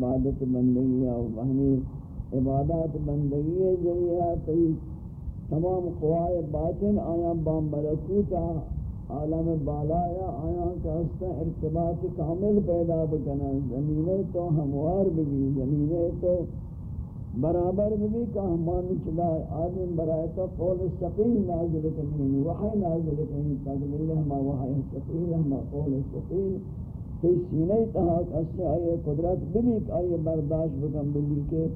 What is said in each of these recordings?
عبادت بندگی اور وہمی عبادات بندگی ذریعہ تی تمام قوائے باطن آیا با ملکوتا عالم بالایا آیا کا ہستا ارتباط کامل پیدا بکنا زمینے تو ہموار بھی زمینے تو برابر بھی کہ ہمان چلا آدم برائے تو قول سقیل نازل کنی، وحی نازل کنی تقبیل ہما وحی سقیل ہما قول سقیل تی سینہ تحاک اس سے آئے قدرت بھی آئے برداشت بکن بلی کے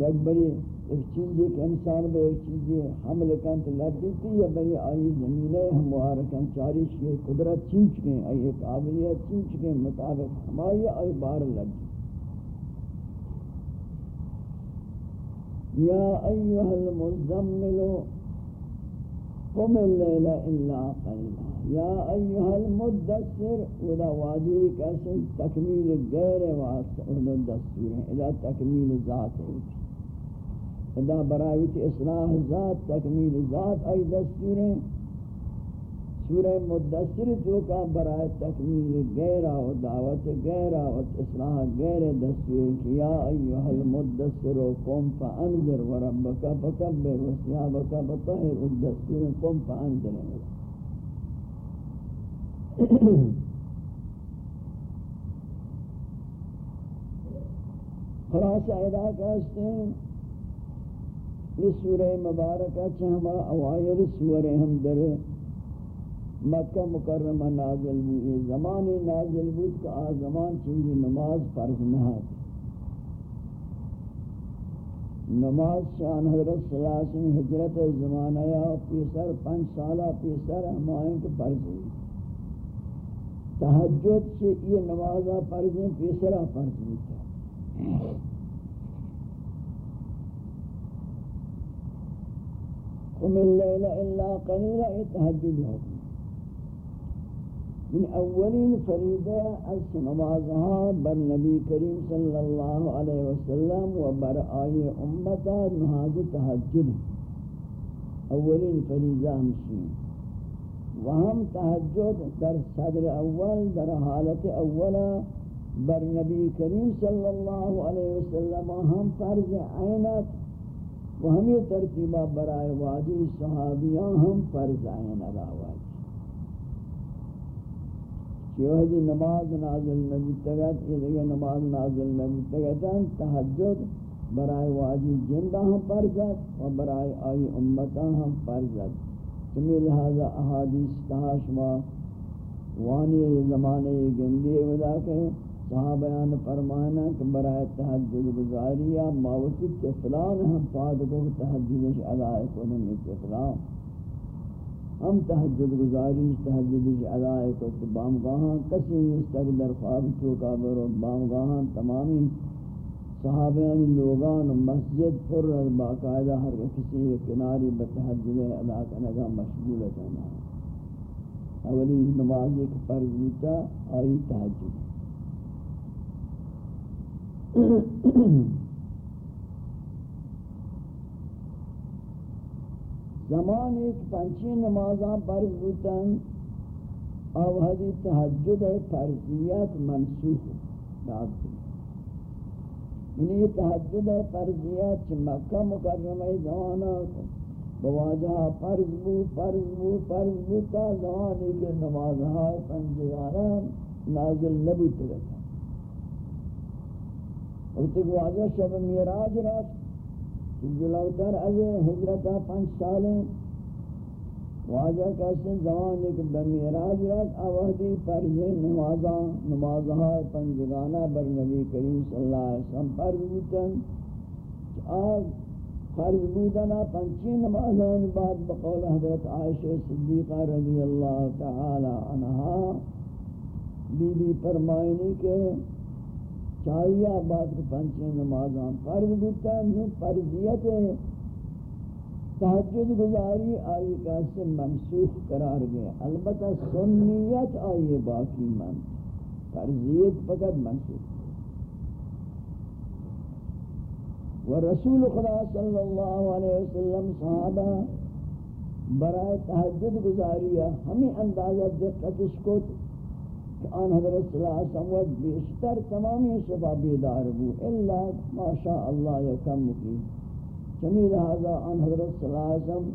یک بری ایک چیز ایک انسان بے ایک چیز حمل کن تو لڑتی تھی یا بری آئی زمینہ ہموار کن. چارش کے قدرت چین چکے آئی قابلیت چین چکے مطابق ہمائی آئی بار لڑتی يا أيها المزمل قم الليل إلا قليلا يا أيها المدثر وذا واجهك أسن تكميل غير واسع الدستور إلى تكميل ذاته إذا براويت إصلاح ذات تكميل ذات أي دستور سورہ مدثر تو کا برائے تکمیل غیرہ و دعوت غیرہ و اصلاح غیر دستور کیا ایوہ المدثر قم فانذر وربک فکبر وثيابک بطہر الدستور، قم فانذر خلاصہ ادا کرتے ہیں، یہ سورہ مبارکہ چہما اوائر سورہ ہم در مکہ مکرمہ نازل ہوئی یہ زمانی نازل ہوئی کہ آ زمان چیزی نماز فرض نہ نماز شان حضرت صلی اللہ علیہ وسلم حجرت زمانہ یا پیسر پنچ سالہ پیسر ہمائیں کے فرض ہوئی۔ تحجد سے یہ نمازہ فرض ہیں پیسرہ فرض ہوئی قم اللیل الا قلیلہ یہ تحجد ہوگی من یعنی اولین فریدہ از نمازها بر نبی کریم صلی اللہ علیہ وسلم و بر آئی امتا نہاز تحجد اولین فریدہ ہمشین و ہم تحجد در صدر اول، در حالت اولا بر نبی کریم صلی اللہ علیہ وسلم ہم فرض عینت و ہمیں ترتیبہ برائے واجی صحابیان ہم فرض عینت آواز شہدی نماز نازل نبی تگت یہ دیگه نماز نازل نبی تگتن تحجد برای واجی جندہ ہم پرزد و برای آئی امتا ہم پرزد سمی لہذا احادیث تحاشما وانی زمانے گندی ودا کہ صحابیان فرمائنا کہ برای تحجد گزاریہ ماوسی تفلان ہم پادکو تحجدش علائے کنن تفلان۔ ہم تحجد گزاری تحجد ادائے کو تو بام گاہاں کسی تک در خواب تو برو بام گاہاں تمامی صحابیان لوگان مسجد پر باقاعدہ ہر کسی کناری بتحجد ادا کرنے کا مشغول ہے اولی نماز ایک فرض ہوتا آئی تحجد۔ زمان ایک پنچی نمازاں فرض بوتن او حدی تحجد فرضیت منسوخ داد یعنی تحجد فرضیت چھ مکہ مکرمہ زمانہ بواجہ فرض بو فرض بو فرض بو تا زمانی کے نمازہاں پنجگارہ نازل نبوت رکھا وقتی کو واجہ شب میراج رکھا جلوتر از حجرتا پنچ سال واجہ کسن زمان ایک بمیراج رات آوہدی فرض نمازاں نمازہا پنجگانہ بر نبی کریم صلی اللہ علیہ وسلم فرض بودن۔ آگ فرض بودنا پنچی نمازان بعد بقول حضرت عائشہ صدیقہ رضی اللہ تعالی عنہا۔ بی بی فرمائنی کے چاہیے بات کو پنچیں نمازاں فرض بودتا ہے فرضیت تحجد گزاری آئی کا سے منسوخ قرار گئے۔ البتہ سنیت آئی باقی من فرضیت فقط منسوخ۔ و رسول خدا صلی اللہ علیہ وسلم صحابہ برائے تحجد گزاری ہمیں اندازہ دقتش کو آن حضرت صلی اللہ علیہ وسلم بیشتر تمامی شفا بیدار بو۔ الا ما شاء اللہ یکم کی۔ چمی لہذا آن حضرت صلی اللہ علیہ وسلم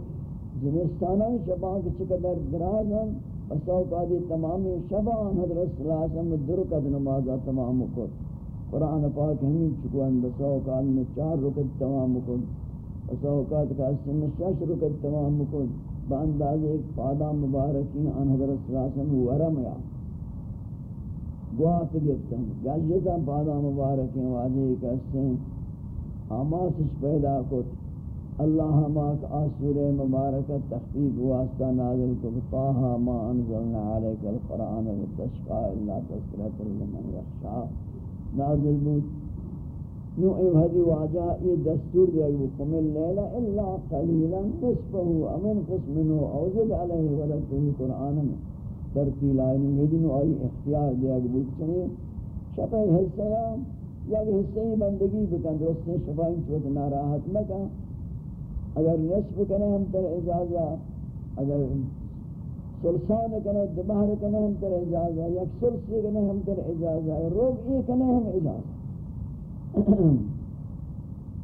زمستانہ شفا کی چقدر درازن بسوقاتی تمامی شفا آن حضرت صلی اللہ علیہ وسلم درکت نمازہ تمام کو قرآن پاک ہمیں چکوان بسوقات میں چار رکت تمام کو بسوقات کا سن شش رکت تمام کو بانداز ایک پادا مبارکی آن حضرت صلی اللہ علیہ وسلم ورم یا۔ گوات گفتن گجتا پادا مبارکی واجی کسن آماسش پیدا کت اللہ ہماک آسور مبارکت تخفیق واسطہ نازل کو طاہا ما انزلنا علیک القرآن والتشقاء اللہ تذکرت لمن یخشا۔ نازل بود۔ نو ایم حدی واجہ یہ دستور دے گو قم اللیلہ الا قلیلا نصفہو امن قسمنو اوزد علیہ ولکتہ قرآن میں ترتیل آئینی دنو آئی اختیار دے گو چنی شپہ حصہ یا حصہ بندگی بکن دوستے شپہ انچوت ناراحت مکن۔ اگر نصف کنے ہم تر اجازہ اگر سلسان کنے دبہر کنے ہم تر اجازہ یک سلسی کنے ہم تر اجازہ روب ای کنے ہم اجازہ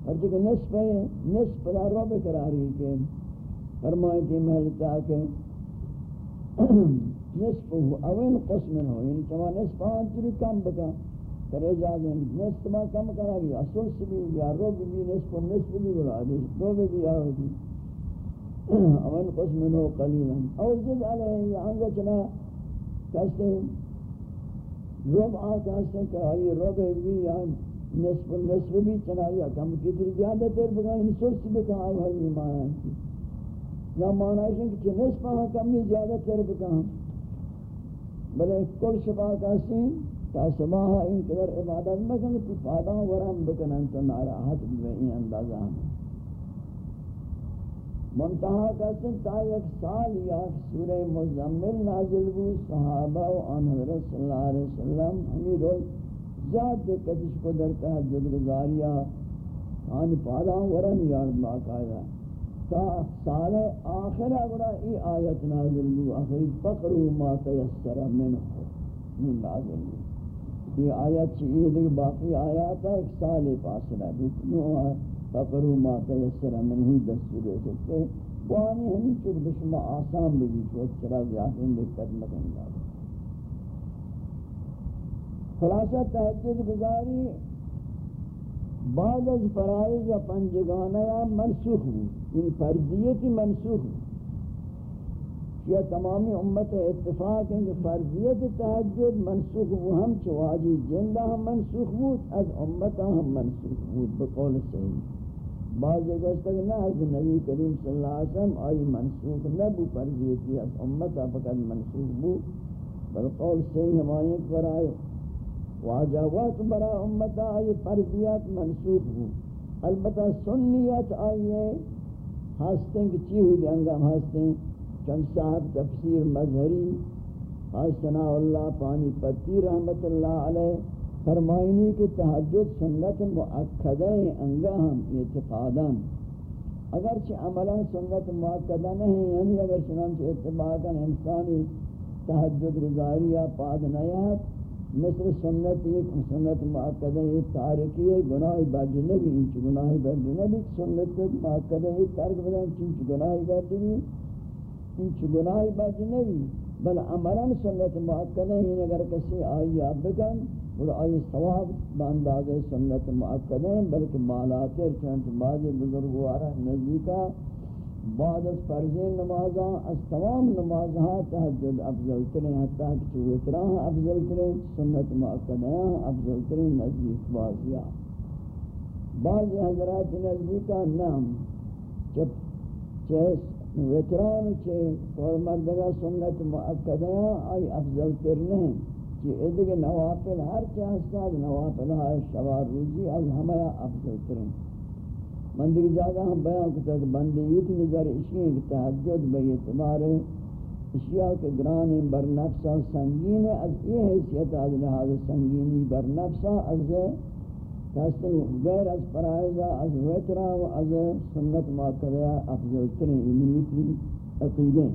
اور چکہ نصف ہے نصف دا روب قراری کے فرمائی تھی محلتا کہ نصف ہو اوین قسم ہو یعنی چما نصف آن تری کم بکا تر اجازہ نصف ما کم کرا گیا۔ اصل سے بھی یا روب بھی، نصف نصف بھی بلا دی۔ دو بھی بھی آو دی۔ اول قسم نو قلیلا او زد علیہ یا انگا چنا کہتے روب آ کہتے کہ آئی روب بھی یا نصف نصف بھی چنا یا کم کی در زیادہ تر بگا ان سرس بکا آو ہے یہ معنی یا معنی ہے کہ نصف آ کم زیادہ تر بکا بلے کل شفا کہتے ہیں۔ تا سماها این قدر عبادت مکن تو فادا ورم بکنن تو ناراحت بھی این اندازہ منتہا کہتے ہیں تا یک سال یا سورہ مزمل نازل بو صحابہ و آن حضرت صلی اللہ علیہ وسلم ہمیں روز ذات دے کتش کو در تحجد گزاریا آن پادا ورم یارد باقاعدہ تا سال آخر اگرہ ای آیت نازل بو آخری فقروا ما تیسر منہ نازل بو یہ آیت چیئے دیکھ باقی آیات ہے، ایک سال فاصلہ بکنو ہے، فقرو ما تیسر من ہوئی دستور سکتے وانی ہمیں چک بشما آسان بھی چوت چرا زیادہ دقت مکن جا خلاصہ تحجد گزاری، بعد از فرائض پنجگانہ یا منسوخ ہوں ان یعنی فرضیتی منسوخ ہوں یا تمامی امت اتفاق ہیں کہ فرضیت تحجد منسوخ وہ ہم چواجی جندہ ہم منسوخ بود، از امتا ہم منسوخ بود بقول صحیح۔ بعض جگہ تک نہ از نبی کریم صلی اللہ علیہ وسلم آئی منسوخ نہ بو فرضیتی، از امتا فقط منسوخ بو بل قول صحیح ہمائیں برائے واجہ وقت برا امتا آئی فرضیت منسوخ بو البتہ سنیت آئیے ہستیں کہ چی ہوئی دیں ہستیں چند صاحب تفسیر مظہری حسنا اللہ پانی پتی رحمت اللہ علیہ، فرمائنی کہ تحجد سنت مؤکدہ انگا ہم اعتقادا۔ اگرچہ عملا سنت مؤکدہ نہیں یعنی اگر چنانچہ اتباعا انسانی تحجد گزاریہ پاد نیات مثل سنت ایک سنت مؤکدہ یہ تارکی ہے گناہ بجنبی انچ گناہ بجنبی سنت مؤکدہ یہ ترک بدن چنچ گناہ بجنبی این چھ گناہی بچ نہیں بل عملاً سنت معقدہ ہی اگر کسی آئی آپ بکن اور آئی ثواب بانداز سنت معقدہ ہیں بلکہ مالاتر چونچہ بعض بزرگوارہ نزدیکا بعد از فرض نمازاں از تمام نمازہاں تحجد افضل ترین، حتیٰ کہ چویتراں افضل ترین، سنت معقدہ افضل ترین نزدیک بازیاں بعض حضرات نزدیکا نام جب چیس ویتران چھے اور مردگا سنت مؤکدہ آئی افضل تر نہیں کہ ادھگ نوافل ہر چاہتا نوافل ہے شوار روزی از ہمیں افضل ترین مندر جاگا ہم بیان کتا کہ بندی یوتی نظر اشیاء کی تحجد بے اعتبار اشیاء کے گران بر نفسا سنگین از یہ حیثیت از لحاظ سنگینی بر نفسا از کہتے غیر از فرائضہ از ویترہ و از سنت ماترہ افضل ترین ایمنیتی عقیدیں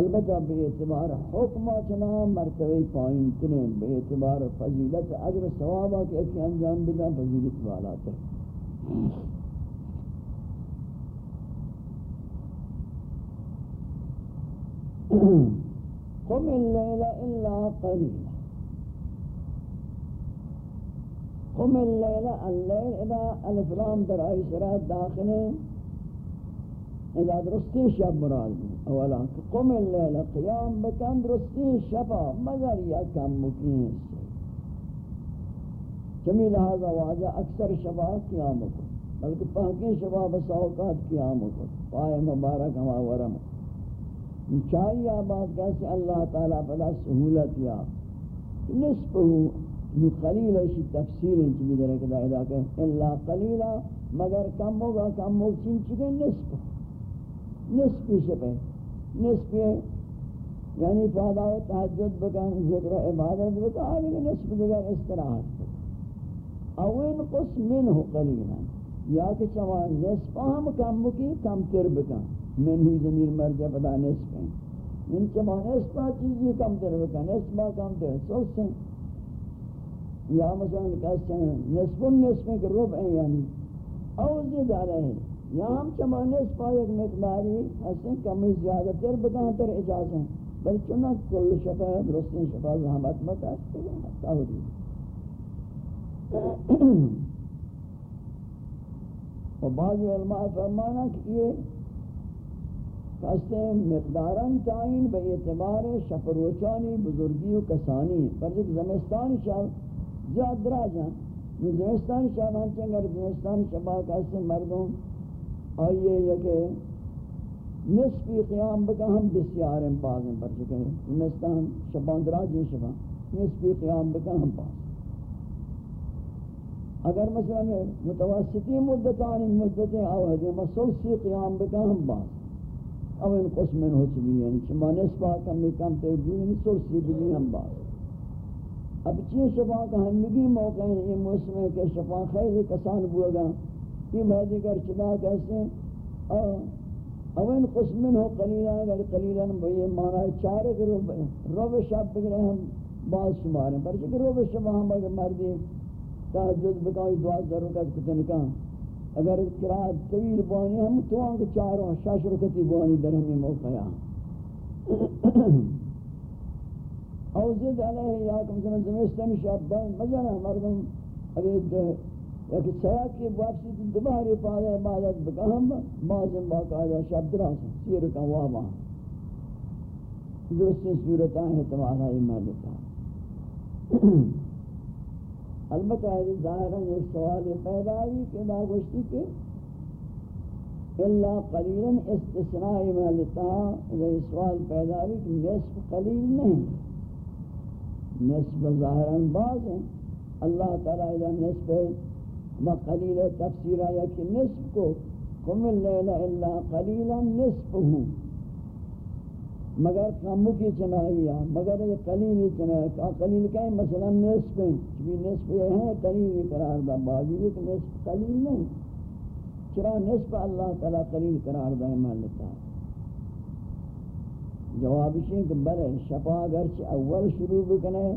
البتہ بے اعتبار حکم چنا مرتبہ پائن تنے بے اعتبار فضیلت اجر ثوابہ کے ایک انجام بدا فضیلت والا تر۔ قم اللیل الا قلیلا قم اللیل اللیل اذا الفلام در آئی سرات داخلیں اذا درستی شب مراد اولا قم اللیل قیام بکن درستی شبا، مگر یا کم مکین سے۔ چمی لہذا واجہ اکثر شبا قیام کو بلکہ پہنکی شبا بس اوقات قیام کو پائے مبارک ہما ورم۔ چاہیے آباد کیسے اللہ تعالیٰ پدا سہولت یا۔ نصف نو قلیل ایسی تفسیر انچ بھی درے کدا ادا کہ اللہ قلیلہ مگر کم ہوگا کم ہوگا چین چکے نصف نصفی شپے نصفی یعنی فادا و تحجد بکن، ذکر و عبادت بکن، آگے نصف دیگر استراحت بکن۔ او انقص منہ قلیلا۔ یا کہ چما نصف ہم کم بکی کم تر بکن۔ منہ زمین مرجع پدا نصف ہیں ان چما نصف چیزی کم تر بکن، نصف کم تر، سوچ سے یا مثلا کہتے ہیں نصف نصف کے ربع یعنی. او زید علیہ یا ہم چمانے اس پا ایک مقداری حسن کمی زیادہ تر بکان تر اجاز ہیں بل چنہ کل شفا ہے درستین شفا زحمت مکہ تاہدی و بعض علماء فرمانا کہ یہ کہتے ہیں مقداران تعین بے اعتبار شفروچانی، بزرگی و کسانی. پر جب زمستان شاہ زیاد دراج ہیں زمستان شاہ ہنچیں اگر زمستان شبہ کہتے ہیں مردوں آئیے یہ کہ نصفی قیام بکا ہم بسیار ہیں بعض ہیں پر چکے ہیں نمستان شبان دراجی شبان نصفی قیام بکا ہم بعض اگر مثلا متوسطی مدتانی مدتیں آوہدی مسلسی قیام بکا ہم بعض او ان قسم ہو چکی ہیں، چما نصفہ کمی کم تیبی یعنی سلسی بھی ہم بعض اب چیئے شفا کا ہنگی موقع ہے یہ موسم ہے کہ شفا خیلی کسان بوگا یہ مہدی کر چدا کیسے اون قسمن ہو قلیلا اگر قلیلا بھئی مانا چارے کرو روب شب بگرے ہم بعض شمارے پر چکہ روب شب ہم اگر مردی تحجد بکائی دعا ضرورت کتن کان اگر قرآن طویل بانی ہم تو آنکہ چاروں شاش رکتی بانی در ہمیں موقع موقعا اوزد علیہ یا کم سنن زمستانی شب مزنہ مردم. اگر کہ سیاہ کی واپسی کی دوبارہ پادا عبادت بکا ہم بازم باقاعدہ شب دراس سیر کا وابا درست صورتاں ہیں تمہارا ایمان لیتا البتہ ہے ظاہراً ایک سوال پیدا ہوئی کہ با گوشتی کہ اللہ قلیلاً استثناء ایمان لیتا ہے سوال پیدا ہوئی کہ نصف قلیل نہیں نصف ظاہراً باز ہیں۔ اللہ تعالیٰ اذا نصف ما قلیل تفسیر آیا کہ نصف کو قم اللیل الا قلیلا نصفه مگر کم کی چنائی مگر یہ قلیل چنائی کہ قلیل کہیں مثلا نصف ہیں۔ چبی نصف یہ ہیں قلیل قرار دا باوجود کہ نصف قلیل نہیں۔ چرا نصف اللہ تعالی قلیل قرار دا مالتا جواب شین کہ بلے شفا اگرچہ اول شروع بکنے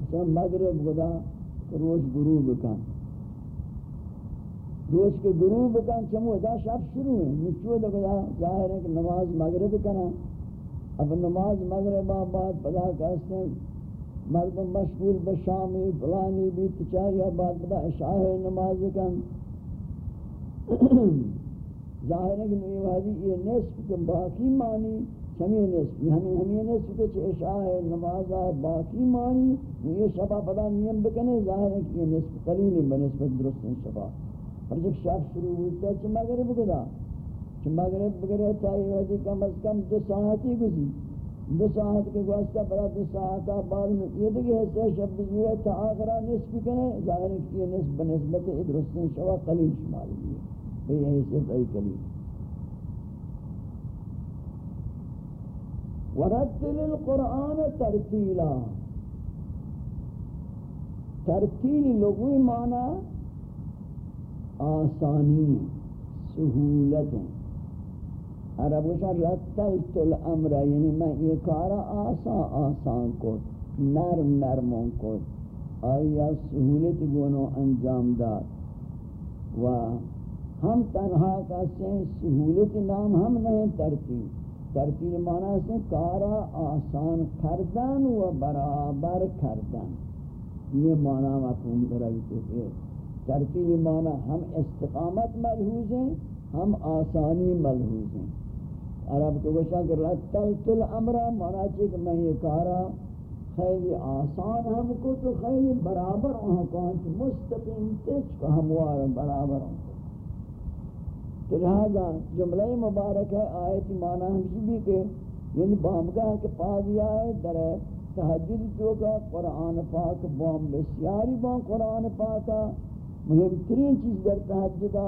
مثلا مغرب گدا روز غروب بکن۔ روز کے غروب کن چمو دا شب شروع ہے۔ نچو دا گدا ظاہر ہے کہ نماز مغرب کنا۔ اب نماز مغرب بعد پدا کہتے ہیں مردم مشغول بشامی فلانی بھی تچاہی بعد پدا عشاء نماز کن۔ ظاہر ہے کہ یہ وحدی یہ نصف کے باقی معنی سمی نصف ہمیں ہمیں نصف کے چھے عشاء نماز باقی معنی یہ شبہ پدا نیم بکنے ظاہر ہے کہ یہ نصف قلیل بنسبت درست شبہ اور جب شب شروع ہوتا ہے چھ مغرب گدا چھ مغرب بگرے تائی وجہ کم از کم دو ساعتی گزی دو ساعت کے گوستہ برا دو ساعتا بعد میں یہ دیکھے حصہ شب بزیرہ تا آخرہ نصف کنے ظاہر ہے کہ یہ نصف بنسبت ادرستن شوا قلیل شمال لیے بھئی یہ حیثیت ای قلیل. ورتل القرآن ترتیلا. ترتیل لغوی معنی آسانی، سہولت. عرب گوشا رتلت الامر یعنی میں یہ کارا آسان آسان کو نرم نرموں کو آیا سہولت گونو انجام داد. و ہم تنہا کہتے ہیں سہولت نام ہم نہیں ترتیب. ترتیب معنی سے کارا آسان کردن و برابر کردن. یہ معنی مفہوم درائی تو ہے ترتیب معنی ہم استقامت ملحوظ ہیں ہم آسانی ملحوظ ہیں عرب کو گوشا کہ رتلت الامر، معنی چاہے کہ میں یہ کارا خیلی آسان ہم کو تو خیلی برابر وہاں کانچ مستقیم تیچ کو ہموار برابر ہوں تو لہذا جملہ مبارک ہے، آیت معنی ہمشی بھی کہ یعنی بامگاہ کے پاس آئے در تحجد تو کا قرآن پاک بام بسیاری بام قرآن پاکا مہم ترین چیز در تحجدہ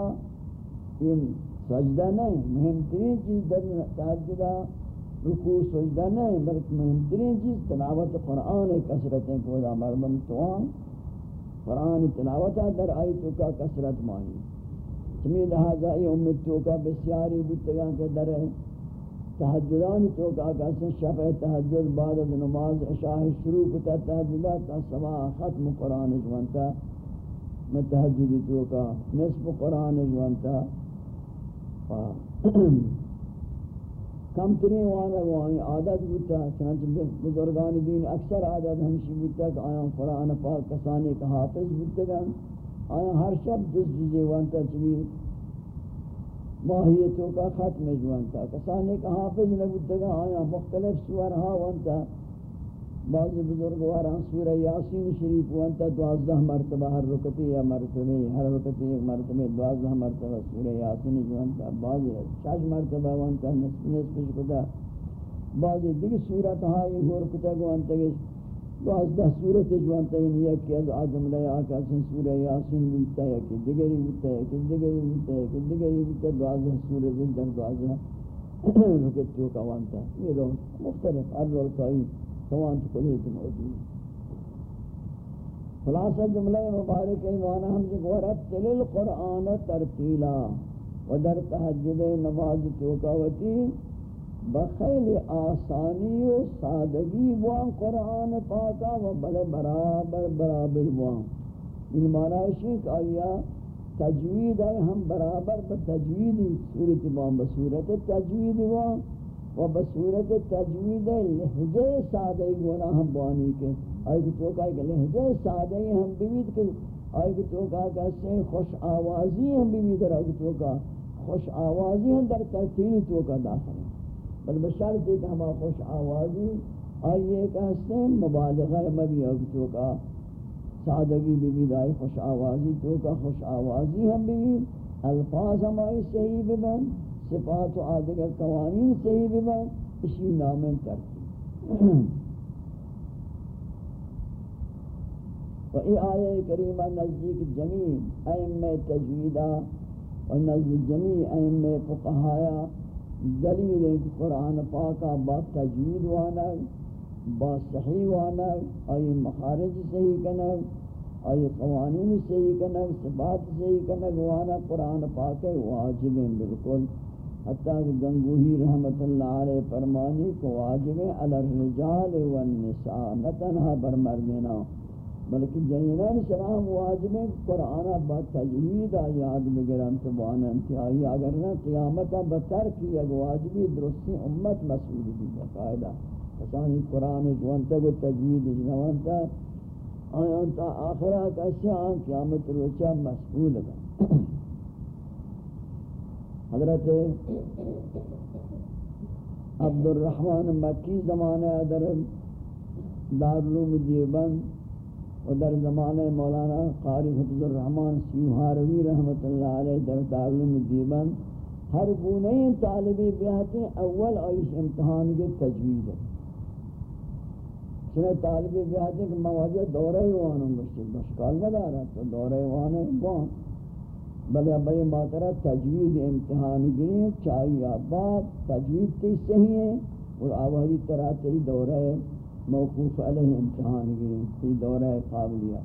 ان یعنی سجدہ نہیں مہم ترین چیز در تحجدہ رکوع سجدہ نہیں، بلکہ مہم ترین چیز تلاوت قرآن کسرتیں کو دا مردم توان، قرآن تلاوت در آیتوں کا کسرت مانی۔ چمی لہذا ای امت تو کا بسیاری بودتگاں کے در تحجدان تو کا کسی شفع تحجد بعد از نماز عشاء شروع کتا، تحجدات تا سوا ختم قرآن جوانتا۔ میں تحجد تو کا نصف قرآن جوانتا۔ کم ترین وانا وہاں عادت بودتا، چنانچہ بزرگان دین اکثر عادت ہمشی بودتا کہ آیاں قرآن پاک کسانی کا حافظ بودتگاں۔ آیا ہر شب جز جی جی جزی وانتا چوی ماہیتوں کا ختم جوانتا کسانے کا حافظ نبوتا آیا مختلف سورہا ہاں وانتا بعض بزرگواران ہاں سورہ یاسین شریف وانتا دوازدہ مرتبہ ہر رکتی یا مرتبہ ہر رکتی ایک مرتبہ دوازدہ مرتبہ سورہ یاسین جوانتا بعض شش مرتبہ وانتا نصف نصف شکتا بعض دیکھ سورت ہائی گور کتا گوانتا گشت گیش دوازدہ صورت جوانتا ہے یک کہ از آدم لے آکا سن سورہ یاسین بوتا ہے کہ دگری بوتا ہے کہ دگری بوتا ہے کہ صورت در دوازدہ رکت تو کوانتا. یہ لوگ مختلف ہر رول کائی کوانت قدرت موجود. خلاصہ جملہ مبارک ایمانا ہم سے گورت تل القرآن ترتیلا و در تحجد نماز توکاوتی بخیل آسانی و سادگی وان قرآن پاکا و بل برابر برابر وان. این معنی ہے کہ آیا تجوید ہے ہم برابر بتجوید صورت وان بصورت تجوید وان و بصورت تجوید لہجے سادگی وان ہم بانی کے آئی کہ تو کہا کہ لہجے سادگی ہم بیوید کہ آئی کہ تو کہا کہ سے خوش آوازی ہم بیوید رہا کہ تو کہا خوش آوازی ہم در ترتیل تو کا داخل ہیں۔ بل بشرط ہے کہ ہم خوش آوازی آئیے کہ ہستے مبالغہ مبی اگتو کا سادگی بھی بھی دائی خوش آوازی تو کا خوش آوازی ہم بھی الفاظ ہمائی صحیح ببن صفات و آدگر قوانین صحیح ببن اسی نامن ترکی و ای آیہ کریمہ نزدیک جمیع ائمہ تجویدہ، و نزدیک جمیع ائمہ فقہایا دلیل ہے قرآن پاکا با تجوید وانا، با صحیح وانا آئی مخارج صحیح کنگ آئی قوانین صحیح کنگ صفات صحیح کنگ وانا قرآن پاک واجب ہیں، بالکل. حتیٰ کہ گنگوہی رحمت اللہ علیہ فرمانی کو واجب علی الرجال والنساء، نہ تنہا بر مردنا. بلکہ جنینان سلام واجب ہے قرآن با تجوید یاد بگرن تبانا انتہائی، اگر نہ قیامتا بتر کی اگر واجبی درستی امت مسئول بھی بقاعدہ پسانی قرآن جوانتا کو تجوید جنوانتا آیانتا آخرہ کسی آن قیامت روچا مسئول گا۔ حضرت عبد الرحمن مکی زمانہ در دارلوم دیوبند و در زمانہ مولانا قاری حفظ الرحمن سیوہاروی رحمت اللہ علیہ در دارلم دیبن ہر گونے طالبی بیاتے اول آئیش امتحان کے تجوید ہے۔ چنہ طالبی بیاتے کہ مواجہ دورہ وانوں گشتے بشکال مدارا تو دورہ وانے وان بلے بھئی ماترہ تجوید امتحان گریں چاہیے بعد تجوید تی صحیح ہے اور آوازی طرح تی دورہ موقوف علیہ امتحان گئے تی دورہ قابلیہ۔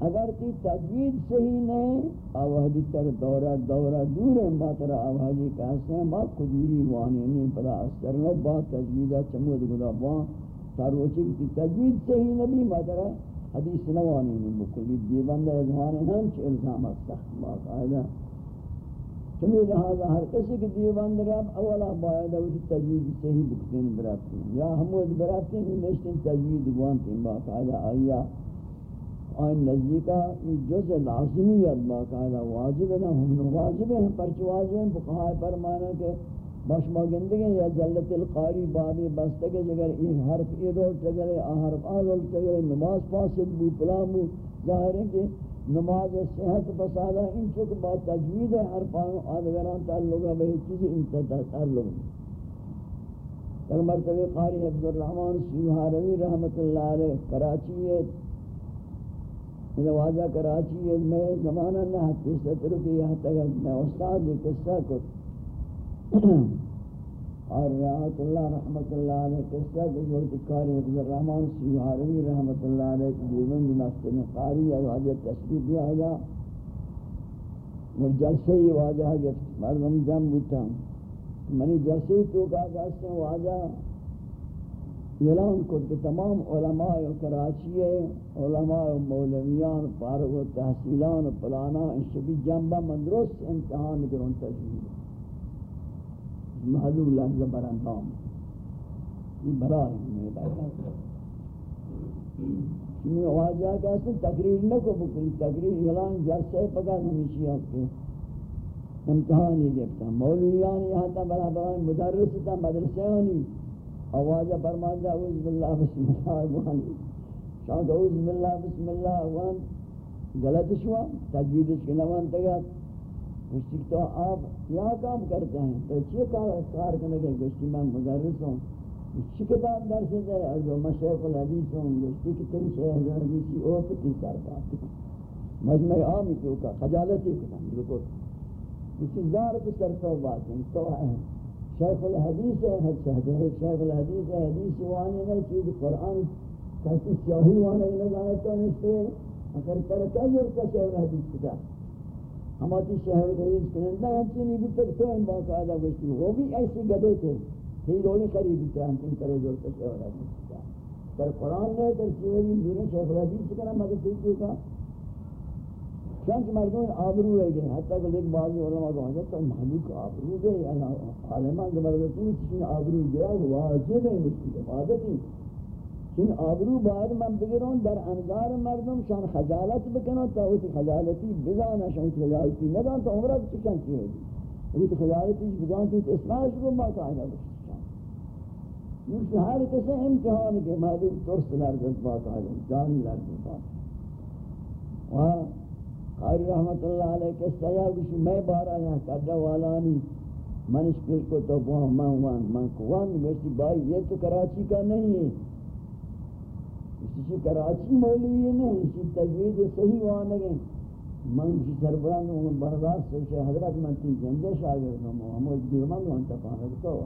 اگر تی تجوید صحیح نہیں آوہدی تر دورہ دورہ دور ہے ما آوہدی کہتے ہیں ما قدوری وانی نہیں، پدا اثر نو با تجویدہ چمود گدا، با تاروچی کی تجوید صحیح نبی ما حدیث نوانی نہیں، بکلی دیوندہ ازمانے ہم چھ الزام سخت باقاعدہ چمی لہذا ہر کسی کی دیوان رب اولا باید اوٹی تجوید صحیح بکتین برابتین یا ہمود برابتین نشتین تجوید گوانتین باقاعدہ آئیا آئین نزدیکا جز لازمیت باقاعدہ واجب ہے ہم واجب ہیں پرچ واجب ہیں، فقہائے فرمانا کہ بشما گندگی یا ذلت القاری بابی بستگی جگر ایک حرف ای رول چگرے آ حرف آ رول چگرے نماز فاسد بو پلام بو ظاہر ہے کہ نماز صحت فسادہ ان چک با تجوید حرفان آدگران تعلق ہے بہت چیز انتظار تعلق ہے تک مرتبہ قاری حفظ الرحمن سیوہا روی رحمت اللہ علیہ کراچی ہے واجہ کراچی ہے میں زمانہ نہ ہتی ستر کی یہاں تک میں استاد یہ قصہ کو اور رحمت اللہ رحمت اللہ علیہ قصہ کو جو تکاری حفظ الرحمن سیوہاروی، رحمت اللہ علیہ کی دیون جناستے میں قاری ہے واجہ تشریف دیا گا اور جلسے ہی واجہ گفت، مردم جم بوتا منی جلسے ہی تو کہا کہ اس نے واجہ اعلان کو کہ تمام علماء کراچی ہے، علماء مولویان، فارغ و تحصیلان و پلانا ان شبی جنبہ مندرست امتحان کرون کرن تجوید محلول لحظہ برندام. یہ برای میں بیٹھا میں واجہ کہتے ہیں تقریر نہ کو بکلی تقریر اعلان جلسے پکا ہمیشی آپ کے امتحان یہ گفتا مولویان یہاں تا بڑا بڑا مدرس تا مدرسے ہونی آوازہ فرماندا اعوذ باللہ بسم اللہ الرحمن شان اعوذ باللہ بسم اللہ وان غلط شوا تجوید اس کے نوان تگا گوشتی تو آپ کیا کام کرتے ہیں؟ تو چی کار کرنے کے گوشتی میں مدرس ہوں؟ چی کتاب درس دے؟ اور جو مشیخ الحدیث ہوں، گوشتی کہ تم شیخ الحدیثی او پتی کار پاتی مجمع عامی کیوں کا خجالتی کتاب بالکل۔ اسی زار پر سر تو بات ہیں تو ہے۔ شیخ الحدیث ہے شیخ الحدیث ہے، حدیث وانے میں چیز قرآن کسی سیاہی وانے میں نظانے تو نشتے اگر ترکہ جرکا شیخ الحدیث کتا ہماتی شیخ الحدیث کنندہ ہم چینی بھی تک تو ان باقاعدہ گوشتی وہ بھی ایسی گدے تھے ہی رونی قریبی تھے ہم تین طرح جرکا شیخ الحدیث کتا تر قرآن نے تر چیوری دورے شیخ الحدیث کنا مدد تھی کا؟ چند مردوں آبرو رہ گئے، حتی کہ ایک بعض علماء کو حضرت تو محلوک آبرو گئے یعنی عالمان زبردستی میں چین آبرو گیا واجب ہے، مشکل عبادتی چین آبرو باید من بگرون در انظار مردم شان خجالت بکنو تا اوٹی خجالتی بزانا شان اوٹی خجالتی ندان تا عمرہ چکن چی ہوگی اوٹی خجالتی بزانا تا اسماعش کو ما قائدہ بشکن یوش ہر کسے امتحان کے معلوم ترس لرزت باقاعدہ جانی لرزت باقاعدہ قاری رحمت اللہ علیہ کے سیاہ کچھ میں بارا یہاں کڈا والانی، منش پیش کو تو بہاں من وان، من کوان ویسی بھائی یہ تو کراچی کا نہیں ہے. اسی کراچی مولوی ہے نہیں اسی تجوید صحیح وہاں لگے۔ من کی سربران ہوں برداشت سے حضرت من تی جنجے شاگرد ہوں محمد دیومن وہاں تفاہر کو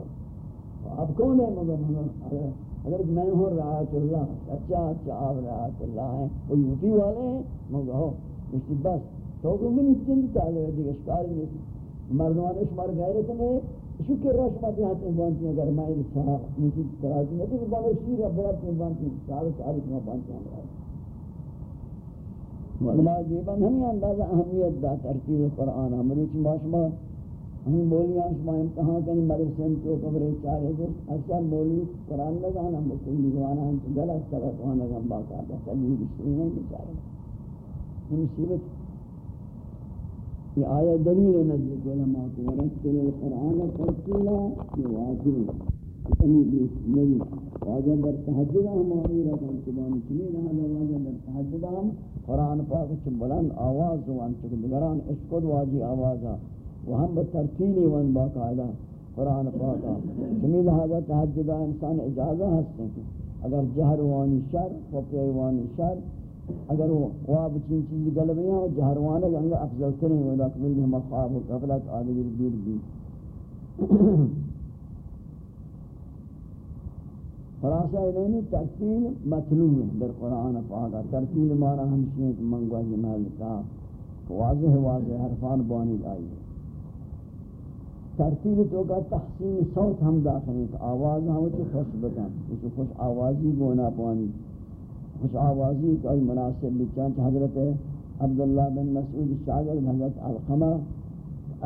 اب کون ہے مگر مگر حضرت میں ہوں، رعایت اللہ۔ اچھا اچھا آپ رعایت اللہ ہیں۔ وہ یوٹی والے ہیں، مگر ہو، مشتی بس۔ تو کو منی چند تعالی دیگه اشکال نیست مردمان شمار غیرت نہیں شو کہ رش مت یہاں تے بانتی اگر میں اس طرح مجھے تراز نہیں تو بڑا شیر ہے برات میں بانتی سال سال میں بانتی ہم علماء جیبان ہمیں اندازہ اہمیت دا ترتیل قرآن ہمیں چی ماشما ہمیں مولیاں شما امتحان کنی مدرسے میں تو قبرے چارے دو اکثر مولی قرآن لگانا مکل لگوانا ہم تو غلط طرح وانا گم باقا دا تجیب اشتری نہیں بچارے ہم مصیبت یہ آیا دلیل نزدیک علماء کو ورسل القرآن ترسیلا یہ واجب اتنی بیس نبی واجب در تحجدہ ہماری رکھن سبانی چمی لہذا واجب در تحجدہ ہم قرآن پاک چم بلند آواز وان چکل دگران اشکد واجی آوازا وہم بترتیلی وان باقاعدہ قرآن پاکا چمی لہذا تحجدہ ہاں انسان اجازہ ہستے ہیں اگر جہر وانی شر و پیوانی شر اگر وہ خواب چین چیزی گلبی ہیں جہروانا کہ انگا افضل ترین وہ لیکن ملی ہم خواب و قفلت آدھگر دور بھی۔ خلاصہ نہیں ترتیل مطلوب ہے در قرآن پاکا ترتیل مانا ہمشی ایک منگوہ جمال کا۔ واضح واضح حرفان بانی آئی ہے۔ ترتیب تو کا تحسین صوت ہم داخل ہیں کہ آواز ہم چی خوش بکن، اس خوش آوازی بونا پانی خوش آوازی کا مناسب بچان حضرت عبداللہ بن مسعود شاگرد حضرت القمہ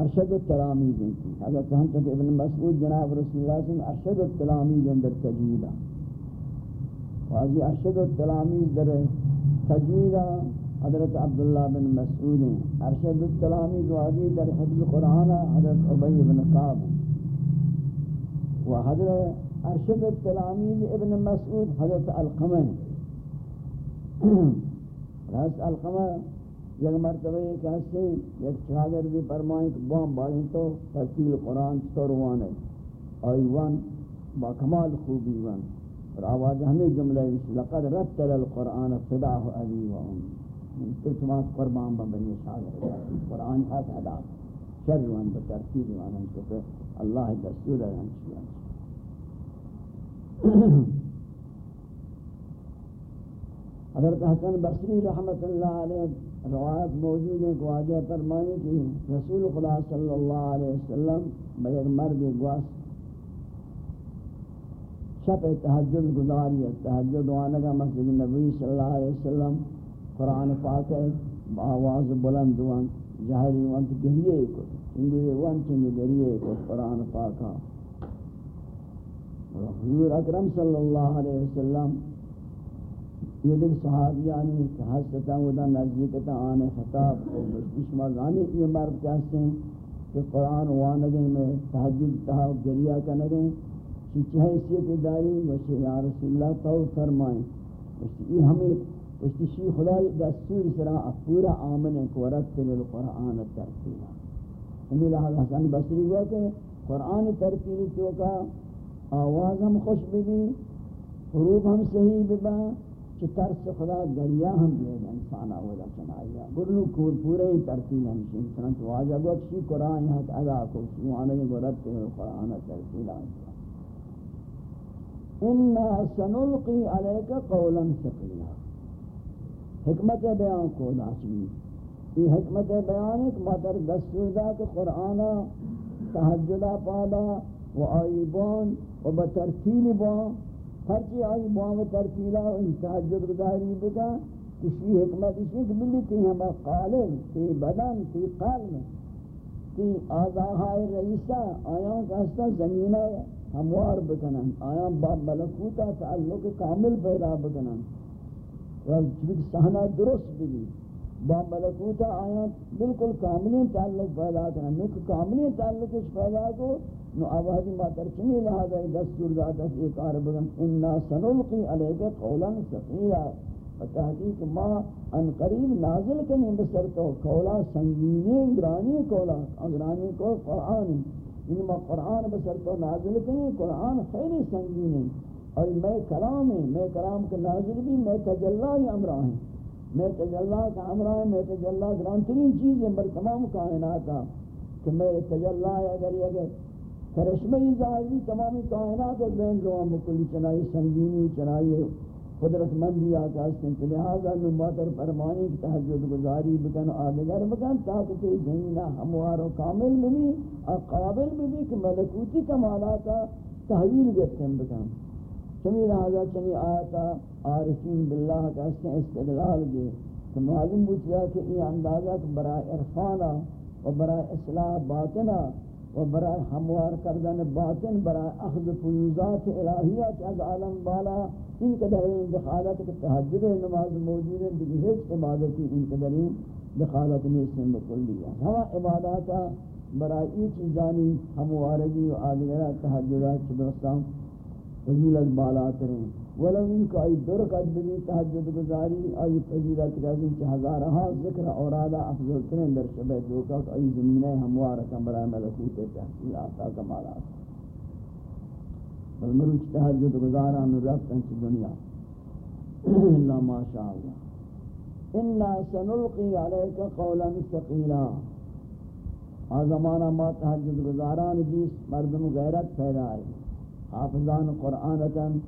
ارشد التلامیز انتی حضرت ہم تک ابن مسعود جناب رسول اللہ صلی اللہ علیہ وسلم ارشد التلامیز اندر تجویدہ واضح ارشد التلامیز در تجویدہ حضرت عبداللہ بن مسعود. ارشد التلامیز واضح در حفظ قرآن حضرت عبی بن قاب و حضرت ارشد التلامیز ابن مسعود حضرت القمن حضرت القمن یک مرتبہ ایک ہستے یک شاگر بھی فرمائیں کہ بام بائیں تو ترتیل قرآن چطور ہے آئی وان با کمال خوبی وان. اور آواز ہمیں جملہ ہے لقد رتل القرآن فداہ ابی و ام تو سمات قربان بنی شاگر. قرآن حق ادا. شر وان بترتیل وان. ہم تو اللہ دستور ہے ہم حضرت حسن بصری رحمت اللہ علیہ روایت موجود ہے کہ واجہ فرمائے کہ رسول خدا صلی اللہ علیہ وسلم بے مرد گواس شب تحجد گزاری ہے تحجد وانگا مسجد نبی صلی اللہ علیہ وسلم، قرآن پاک ہے، آواز بلند وان، جہری وان تو گریے کو چنگوے وان چنگو گریے کو، قرآن پاکا حضور اکرم صلی اللہ علیہ وسلم یہ دیکھ صحابیانی کہ حسدتا ودا نزدیکتا آنے خطاب شما زانی یہ مرد کہتے ہیں کہ قرآن وانگیں میں تحجد تحاو گریہ کنگیں چی چہے سیت داری؟ وشی یا رسول اللہ تو فرمائیں۔ وشی یہ ہمیں وشی شی خدای دستور سرا پورا آمن ہے کہ ورتل القرآن ترتیلا ہمیں لحظ حسن بصری ہوا کہ قرآن ترتیلی تو کا آواز ہم خوش بھی حروف ہم صحیح بھی کہ ترس خدا دریا ہم دے گا انسان آولا چنائیا گرلو کور پورے ترتیل ہمشن چنانچہ واجہ گو اکشی قرآن یہاں ادا کو سوانے گو رد تے قرآن ترتیل آنسا اِنَّا سَنُلْقِي عَلَيْكَ قَوْلًا سَقِيلًا حکمت بیان کو داشمی یہ حکمت بیان ہے کہ مادر دستور دا کہ قرآن تحجدہ پادا و آئیبان، و بترتیل بان۔ ہر چی آئی بام ترتیلا و تحجد گزاری بکا، کسی حکمت اسی کہ ملی تی ہم قالب تی بدن تی قلب تی آزاہائی رئیسہ آیاں کہستا زمینہ ہموار بکنن آیاں با ملکوتا تعلق کامل پیدا بکنن۔ و چبک سہنہ درست بھی با ملکوتا آیاں بالکل کاملین تعلق پیدا کرن، نوک کاملین تعلق اس پیدا کو نو آوازی ما ترچمی لہذا دستور داتا کہ جی ایک کار بگن انا سنلقی علیکہ قولا سقیلا۔ و تحقیق ما ان قریب نازل کنی بسر تو. قولا سنگینی گرانی قولا. گرانی کو قرآن ان یعنی ما قرآن بسر تو نازل کنی قرآن خیلی سنگینی. اور میں کلام ہیں میں کلام کا نازل بھی میں تجلہ ہی امرہ ہیں۔ میں تجلہ کا امرہ ہیں، میں تجلہ گرانترین چیز ہے بر تمام کائناتا کہ میں تجلہ اگر یہ کرشمہ ظاہری تمامی کائنات اور بین روان مکلی چنائی سنگینی چنائی قدرت مندی آقا سنت لہذا نماتر فرمانی کی تحجد گزاری بکن آدگر بکن تاکہ تی زمینہ ہموار و کامل بھی اور قابل بھی کہ ملکوتی کمالاتا تحویل گفتن بکن چمی لہذا چمی آیتا عارفین باللہ کا اس نے استدلال گے تو معلوم بچیا کہ یہ اندازہ کہ برای عرفانہ و برای اصلاح باطنہ و برای ہموار کردن باطن، برای اخذ فیوزات الہیت از عالم بالا ان قدر دخالت کہ تحجد نماز موجود ہے دیکھ ہیچ عبادتی ان قدر دخالت نیسن بکل لیا ہوا عباداتا برای ای چیزانی ہموارگی و آدھگرہ تحجدات چبرستان فضیلت بالا ترین ولو ان کا ای در قد بھی تہجد گزاری ای فضیلت کا دن چ ہزارہ ذکر اورادہ افضل ترین در شب جو کا ای زمینہ ہموار کا برائے ملکوت تحصیل آتا کمالات. بل مروچ تہجد گزارا من رفتن چ دنیا. اللہ ما شاء اللہ انا سنلقي عليك قولا ثقيلا. آ زمانہ ما تہجد گزاران بیس مردم غیرت پیدا ہے حافظان قرآن قرآنتاً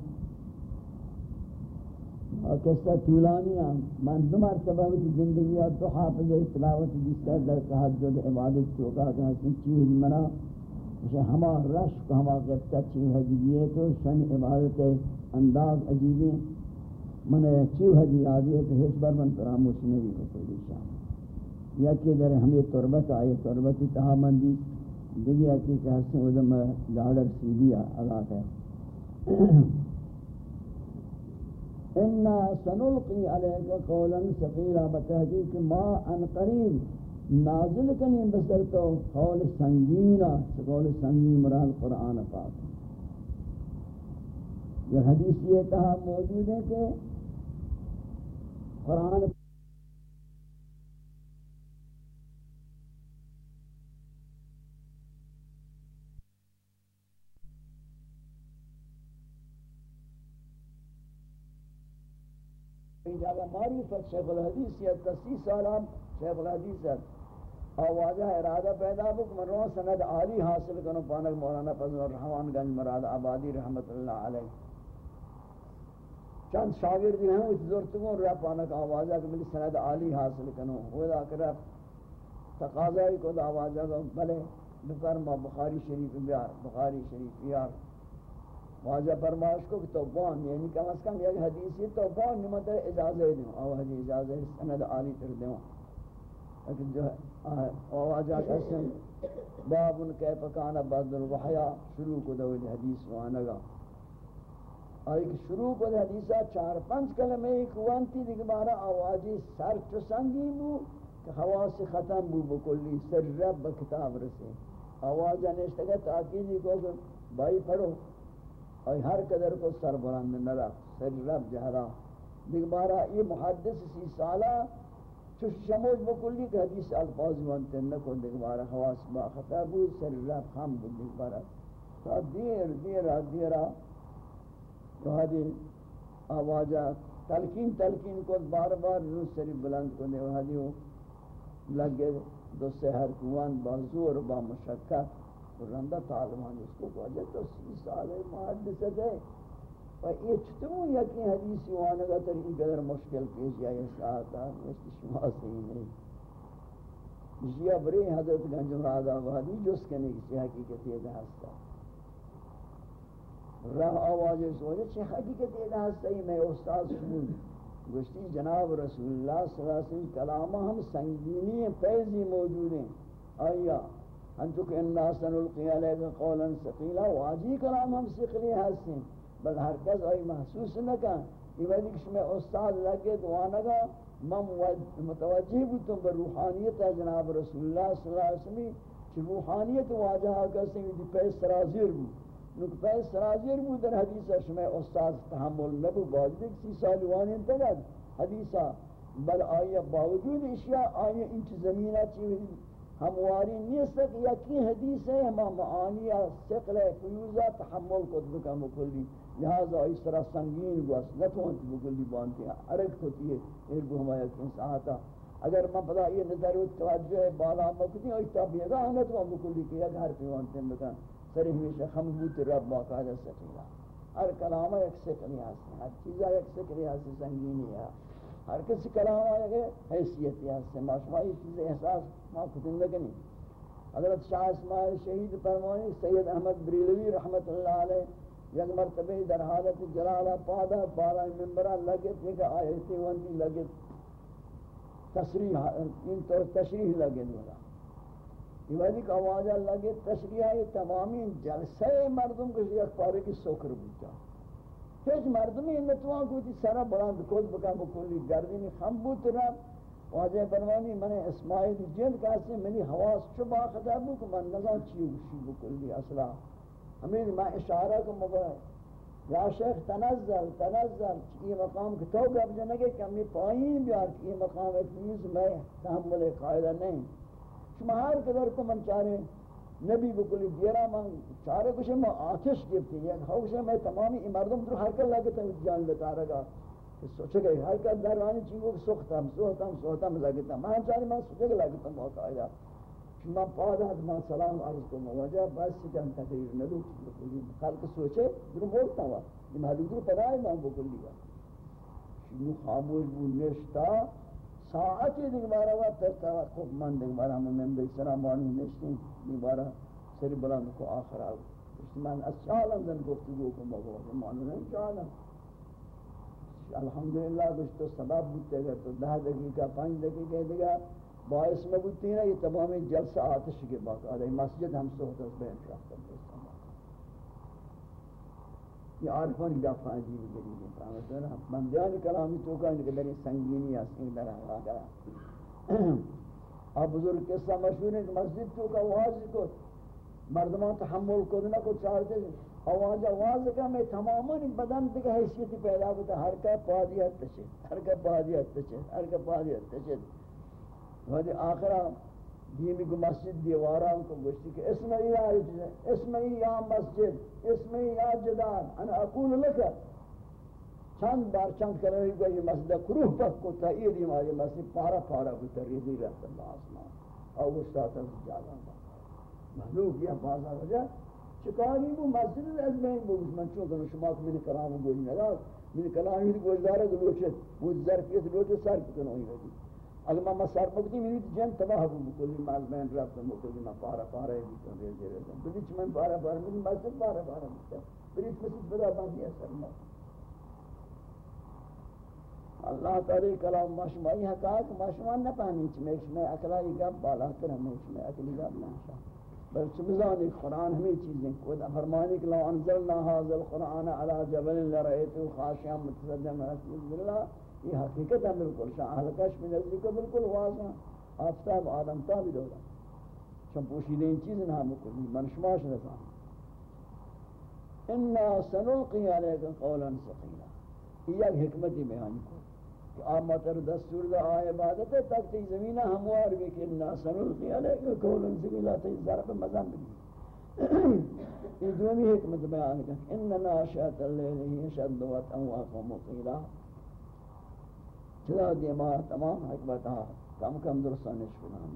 اور قصہ طولانی ہے من دو مرتبہ ہوئی زندگی اور دو حافظ تلاوت جس در تحجد عبادت چوکا کہ حسن چیز منا. اسے ہما رشق ہما غبتہ چیز حجیبی تو شن عبادت انداز عجیبی. من چیز حجی آدھی ہے تو حس بر من فراموش نہیں بھی کوئی یا کہ در ہمیں تربت آئے تربتی تہا مندی دیگی اکی کہ حسن ادم ڈاڑر سی دیا علاقہ انا سنلقی علیک قولا ثقیلا بتحقیق ما ان قریب نازل کنی بسر تو قول سنگینا، قول سنگین مراد قرآن پاک. یہ حدیث یہ تہا موجود ہے کہ قرآن جگہ معرفت شیخ الحدیث یا تسی سالام شیخ الحدیث ہے آوازہ ارادہ پیدا بک، من رو سند عالی حاصل کنو، پانک مولانا فضل الرحمن گنج مراد آبادی رحمت اللہ علیہ. چند شاگرد بھی ہیں اس زورتگوں رہا پانک آوازہ کہ ملی سند عالی حاصل کنو. وہ دا کرا تقاضائی کو دا آوازہ کہ بلے بفرما بخاری شریف بیار، بخاری شریف بیار. واجہ فرمائش کو کہ توبان یعنی کم از کم یک حدیثی توبان نمت اجازہ دوں او حدیث اجازہ سند عالی کر دوں لیکن جو ہے واجہ قسم باب ان کے پکانا بعد الوحیا شروع کو دو حدیث وانگا. اور ایک شروع کو دو حدیثہ چار پنچ کلمہ ایک وانتی دیکھ بارا آوازی سر چسنگی بو کہ حواس ختم بو بکلی سر رب کتاب رسے آوازہ نشتگا تاکیدی کو کہ بھائی پڑھو اور ہر قدر کو سر بلند نہ رکھ سر رب جہرا دیکھ بارا یہ محدث سی سالہ چوش شموج بکلی کہ حدیث الفاظ مانتے نہ کو دیکھ بارا حواس با خطا بود سر رب خم بود. دیکھ بارا تا دیر دیر دیر. تو حدیث آوازہ تلقین تلقین کو بار بار رو سری بلند کو دے حدیث لگے دو سہر کوان، با زور، با مشکت. رندہ تعلمان اس کو وجہ تو سی سال محدثت ہے۔ و یہ چطور یکی حدیثی وانگا تر این قدر مشکل پیش یا یہ ساعتا مشتی شما صحیح نہیں۔ جیا بری حضرت گنج مراد آبادی جس کے نہیں کسی حقیقت یہ ہستا رہ آواز اس وجہ چھ حقیقت یہ ہستا ہی میں استاذ شمول۔ گوشتی جناب رسول اللہ صلی اللہ علیہ وسلم کلامہ ہم سنگینی پیزی موجود ہیں۔ آیا انتو کہ انا سنلقی علیہ قولا سقیلا واجی کلام ہم سقلی حسن بل ہر کس آئی محسوس نہ نکا یہ وجہ کہ میں استاد لگے دوانگا من متوجہ بودتوں پر روحانیت ہے جناب رسول اللہ صلی اللہ علیہ وسلم. چھ روحانیت واجہا کسی میں پیس سرازیر بود. نوک پیس سرازیر بود در حدیثہ شما استاد تحمل نبو. باوجود ایک سی سال وانی انتگد حدیثہ بل آئیہ باوجود اشیاء آئیہ انچ زمینہ چیوئی ہمواری نیست کہ یکی حدیث ہے، ہم معانی سقل فیوزا تحمل کو بکا مکلی لہذا اس طرح سنگین گوس نتوانت بکلی بانتی ہیں عرق ہوتی ہے ایر بو ہمایا کن اگر میں پتا یہ نظر توجہ ہے بالا مکتی ہیں ایتا بیگا نتوان بکلی کہ یک ہر پیوانتے ہیں بکن. سر ہمیشہ خمبوت رب باقاعدہ سکیلا ہر کلامہ ایک سکلی حاصل ہر چیزہ ایک سکلی حاصل سنگینی ہے. ہر کسی کلام آئے گئے حیثیت یا سے ماشمائی چیز احساس ما کتن لکنی حضرت شاہ اسماعیل شہید فرمانی سید احمد بریلوی رحمت اللہ علیہ یک مرتبہ در حالت جلالہ پادا بالا ممبرہ لگت ایک آیتی وندی لگت۔ تشریح ان تو تشریح لگت ولا یہ وجہ کہ آوازہ لگت تشریح ہے تمامی جلسے مردم کو یک پارے کی سوکر بودتا ہیچ مردمی نتوان کو جی تی سرا بلند کود بکن بکلی گردینی خم بود رب واجہ بنوانی من اسماعیل جلد کہتے منی حواس چو باخدا بو کہ من نظام چی اوشی بکلی اصلا۔ ہمیں میں اشارہ کو مبارا یا شیخ، تنزل تنزل، یہ مقام کہ تو گب جنگے کہ ہمیں پائین بیار کہ یہ مقام ایک میں تحمل قائدہ نہیں۔ شما ہر قدر کو من چاہے نبی بکلی دیرا من چارے کچھ میں آتش گفتی یک حوش میں تمامی مردم در ہر کل لگتا ہے جان لتا رگا۔ سوچے گئے ہر کل دروانی چیزوں سوختم سوختم سوختم لگتا۔ میں چارے میں سوچے گئے لگتا باقاعدہ میں پادا میں سلام عرض کو مواجہ بس جان تقریر نہ دو بکلی خلق سوچے در مورتا ہوا۔ یہ محلوم در پدائے میں بکلی گا۔ نو خاموش بود نشتا۔ ساعتی دیگه بارا وقت تر توقف من دیگه بارا همه من به سلام بانو نشتیم. دیگه بارا سری بلند کو آخر آو. من از چالم دن گفتگو کن بابا. مانو نیم چالم الحمدللہ کچھ تو سبب بودتے گا تو دہ دقیقہ پانچ دقیقہ دیگا باعث میں بودتی نا یہ تمامی جلسہ آتش کے باقی آدھائی مسجد ہم سے ہوتا بین رکھتا ہے یہ عارفان دفع عجیب گریب ہے فهمت بندیان کلامی تو کہیں کہ در سنگینی ہے سنگ در ہوا کرا اب بزرگ قصہ مشہور ہے کہ مسجد تو کا واضح کو مردمان تحمل کو نہ کو چارتے آواز آواز کا میں تماما بدن تک حیثیت پیدا ہوتا ہر کا پادیت تچے ہر کا پادیت تچے ہر کا پادیت تچے وہ آخرہ دیمی کو مسجد دیواران کو گوشتی کہ اسم ای آیت ہے اسم ای یا مسجد اسم ای یا جدان۔ انا اقول لکا چند بار چند کرنے گا یہ مسجد کروح پک کو تحیید ہی ماجی، مسجد پارا پارا کو تریدی رہتا اللہ آسمان اور گوشتا تا جاگا۔ محلوک یہ بازا ہو جائے چکاری کو مسجد از میں بوز۔ من چون کنو شما کو من کلام گوش نگا من کلام ہی گوش دارا گلوچت وہ ظرفیت لوچت سر کنو ہی رہی اگر میں مسار مکتی میری جن تباہ ہوں مکلی مازمین رفت مکلی میں پارا پارا ہے بیتوں دیر دیر دیر بلیچ میں پارا پارا میری مسجد پارا پارا مکتا بلیچ مسجد بدا باندھی ہے سرما اللہ تعالی کلام مشمعی حقاق مشمع نہ پہنی چمیش میں اکلائی گب بالا کر ہمیش میں اکلی گب نہ شاہ بل سبزانی قرآن ہمیں چیزیں کود فرمانی کہ لو انزلنا هذا القرآن على جبل لرأيته خاشعا متصدعا رسول الله. یہ حقیقت ہے بالکل، شاہ حلقش میں نزدیک بالکل واضح آفتاب آدم تابی دولا چون پوشیدہ ان چیزیں ہم کلی من شماش رسان انا سنلقی علیکا قولا سقیلا یہ ایک حکمتی بیانی کو کہ آپ مطر دستور دا آئے عبادت ہے تک تی زمینہ ہموار بھی کہ انا سنلقی علیکا قولا سقیلا تی ضرب مزم بھی۔ یہ دومی حکمت بیان کریں اننا شاہت اللیل ہی شد وطا وقم قیلا چلا دی ما تمام حکمت ہاں کم کم درستانش کنام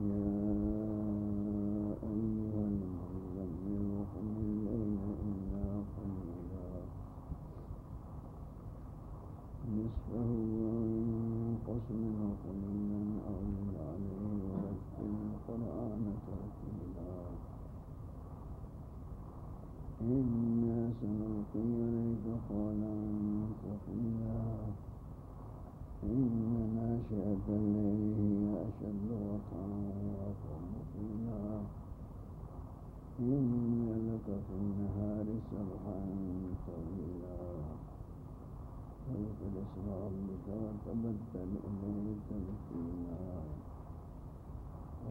نصفه عليك قولا ثقيلا إن ناشئة الليل هي أشد وطئا وأقوم قيلا إن لك في النهار سبحا طويلا واذكر اسم ربك وتبتل إليه تبتيلا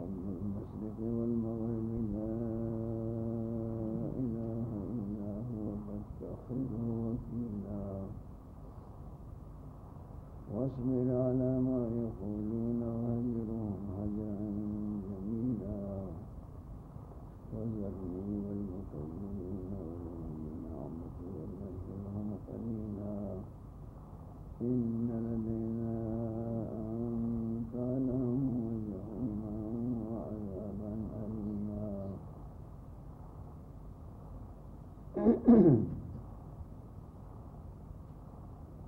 رب المشرق والمغرب لا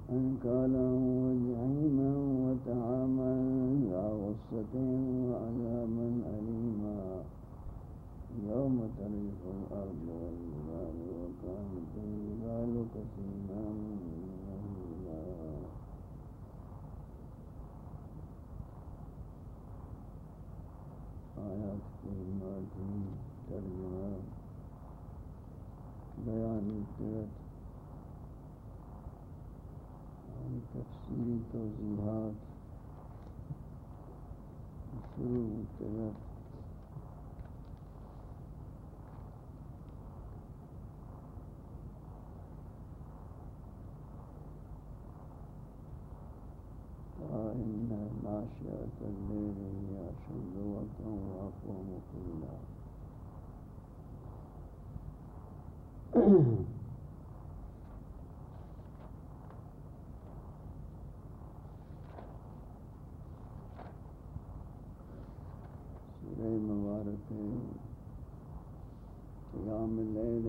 أنكالا وجحيما وطعاما ذا غصة وعذابا أليما. يوم ترجف الأرض والجبال وكانت الجبال كثيرا بیان کرت تفصیلی توضیحات۔ شروع کرت إن ناشئة الليل هي أشد وطئا وأقوم قيلا سورہ مبارک قیام لیل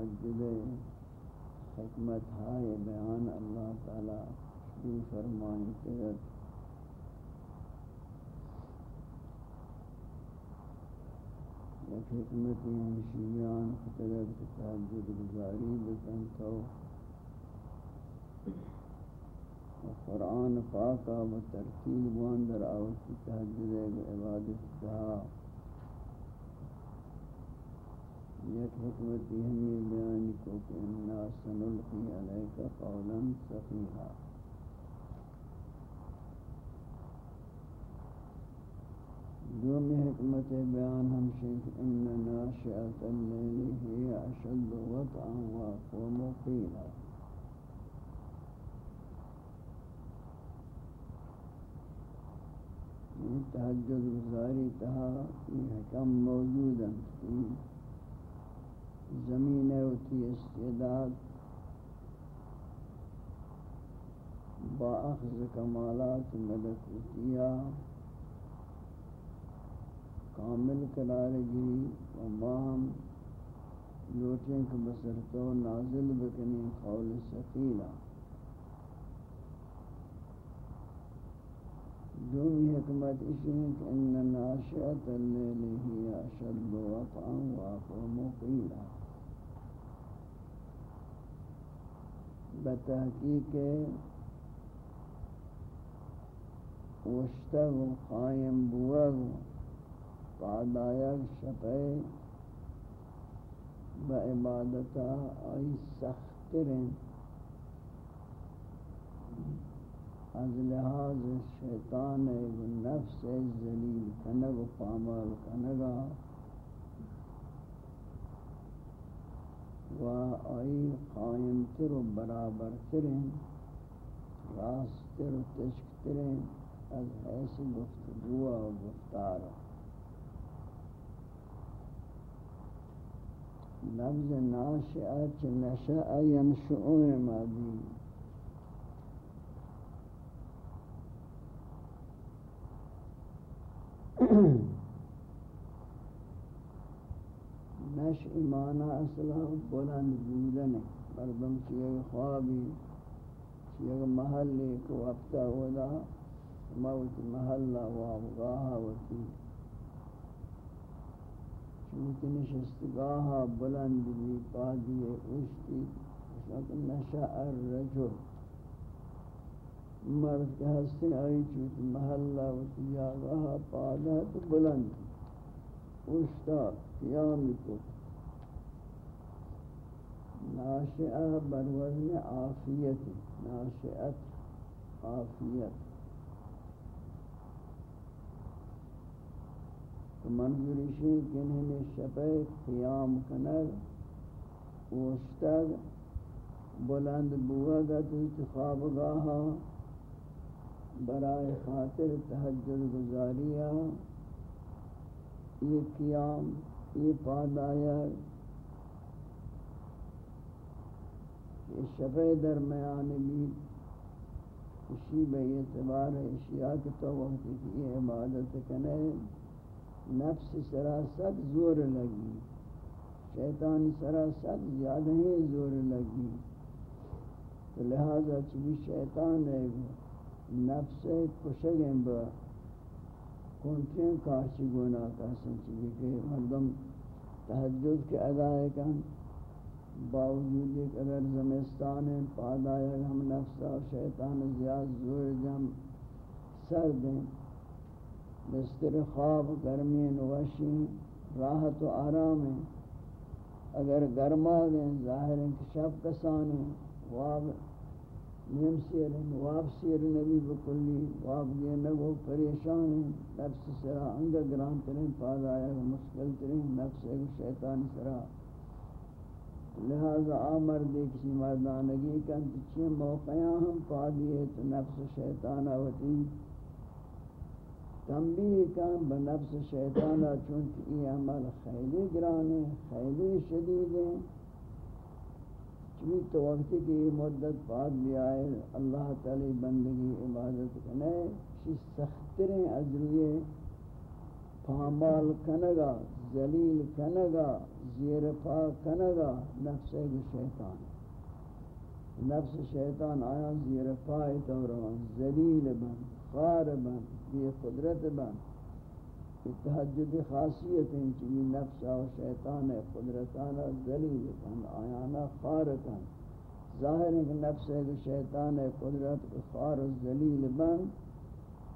قیام تحجد حکمت ہائے بیان اللہ تعالی شروع فرمائیں تیرت ایک حکمت ہمشیان خطرت تحجد گزاری بکن تو قرآن پاکا و ترتیب واندر آوت تحجد عبادت تہا یک حکمت ہمی بیان کو کہ انا سنلقی علیک قولا سقیحا دومی حکمت بیان ہم شیخ ان ناشئت اللیل ہی اشد وطعا واقوم قیلا تحجد گزاری تہا یہ حکم موجود ہیں۔ زمین ہوتی استعداد با اخذ کمالات ملکوتیہ کامل قرار گی و ماہم لوٹیں کہ بسرتو نازل بکنی قول سقیلہ دومی حکمت اسی ہے کہ ان ناشئت اللیل ہی اشد وطعا واقوم قیلا۔ بتحقیق وشتگ قائم بوگ پادایک شپے با عبادتا آئی سخترین از لحاظ شیطان و نفس ذلیل کنگ و پامال کنگا۔ و آئی قائم تر برابر ترین راست تر تشک ترین از حیث گفتگو و گفتار. لفظ ناشئہ چھ نشأ ینشؤون مادی. نش ایمانہ اصلا بلند بودن. مردم چیئے خوابی چیئے محلی کو وقتا ہودا موت محلہ وابگاہا وتی چونکہ نشستگاہا بلند بھی پادی اوشتی اشتی نشأ الرجل. مرد کے ہستے آئی چوت محلہ و تیاغہ پادا تو بلند. اشتا قیام کو ناشئہ بروزن آفیت ناشئت آفیت تو منظوری شئی کنہیں نے شپے قیام کنر اوشتگ بلند بوگا تو خوابگاہا برائے خاطر تحجد گزاریہ، یہ قیام یہ پادایا یہ شفع درمیان بھی اسی بے اعتبار اشیاء کے تو وقت کی یہ عبادت کنے، نفس سرا سب زور لگی، شیطان سرا سب زیادہ ہی زور لگی۔ تو لہذا چلی شیطان رہے گا نفس کشگیں با کنٹیں کارچی گونا کہسن چیزی کہ مردم تحجد کے ادائے کن، باوجود ایک اگر زمستان پادایا ہم نفسا شیطان زیاد زور جم سر دیں، بستر خواب، گرمی نوشی، راحت و آرام اگر گرما گئیں ظاہر ہیں کہ واب نیم سیر نواب سیر نبی بکلی واب یہ نگو پریشان ہیں، نفس سرا انگ گران ترین پاد آیا ہے، مشکل ترین نفس ایک شیطان سرا۔ لہذا آمر دے کسی مردانگی کن تچھے موقعیاں ہم پا دیئے تو نفس شیطان آوتی۔ تنبیہ کن بنفس شیطان چونکہ یہ عمل خیلی گرانے خیلی شدید ہیں چوی تو وقتی کی مدت بعد بھی آئے، اللہ تعالی بندگی، عبادت کنے چی سختریں ادریے پامال کنگا ذلیل کنگا زیر پا کنگا نفس شیطان۔ نفس شیطان آیا، زیر پای تو روان ذلیل بن خار بن یہ قدرت بن۔ تحجد خاصیت ہیں چیزی نفس و شیطان قدرتانا ذلیل بن آیانا خار کن ظاہر ہے کہ نفس ہے کہ شیطان قدرت خار و ذلیل بن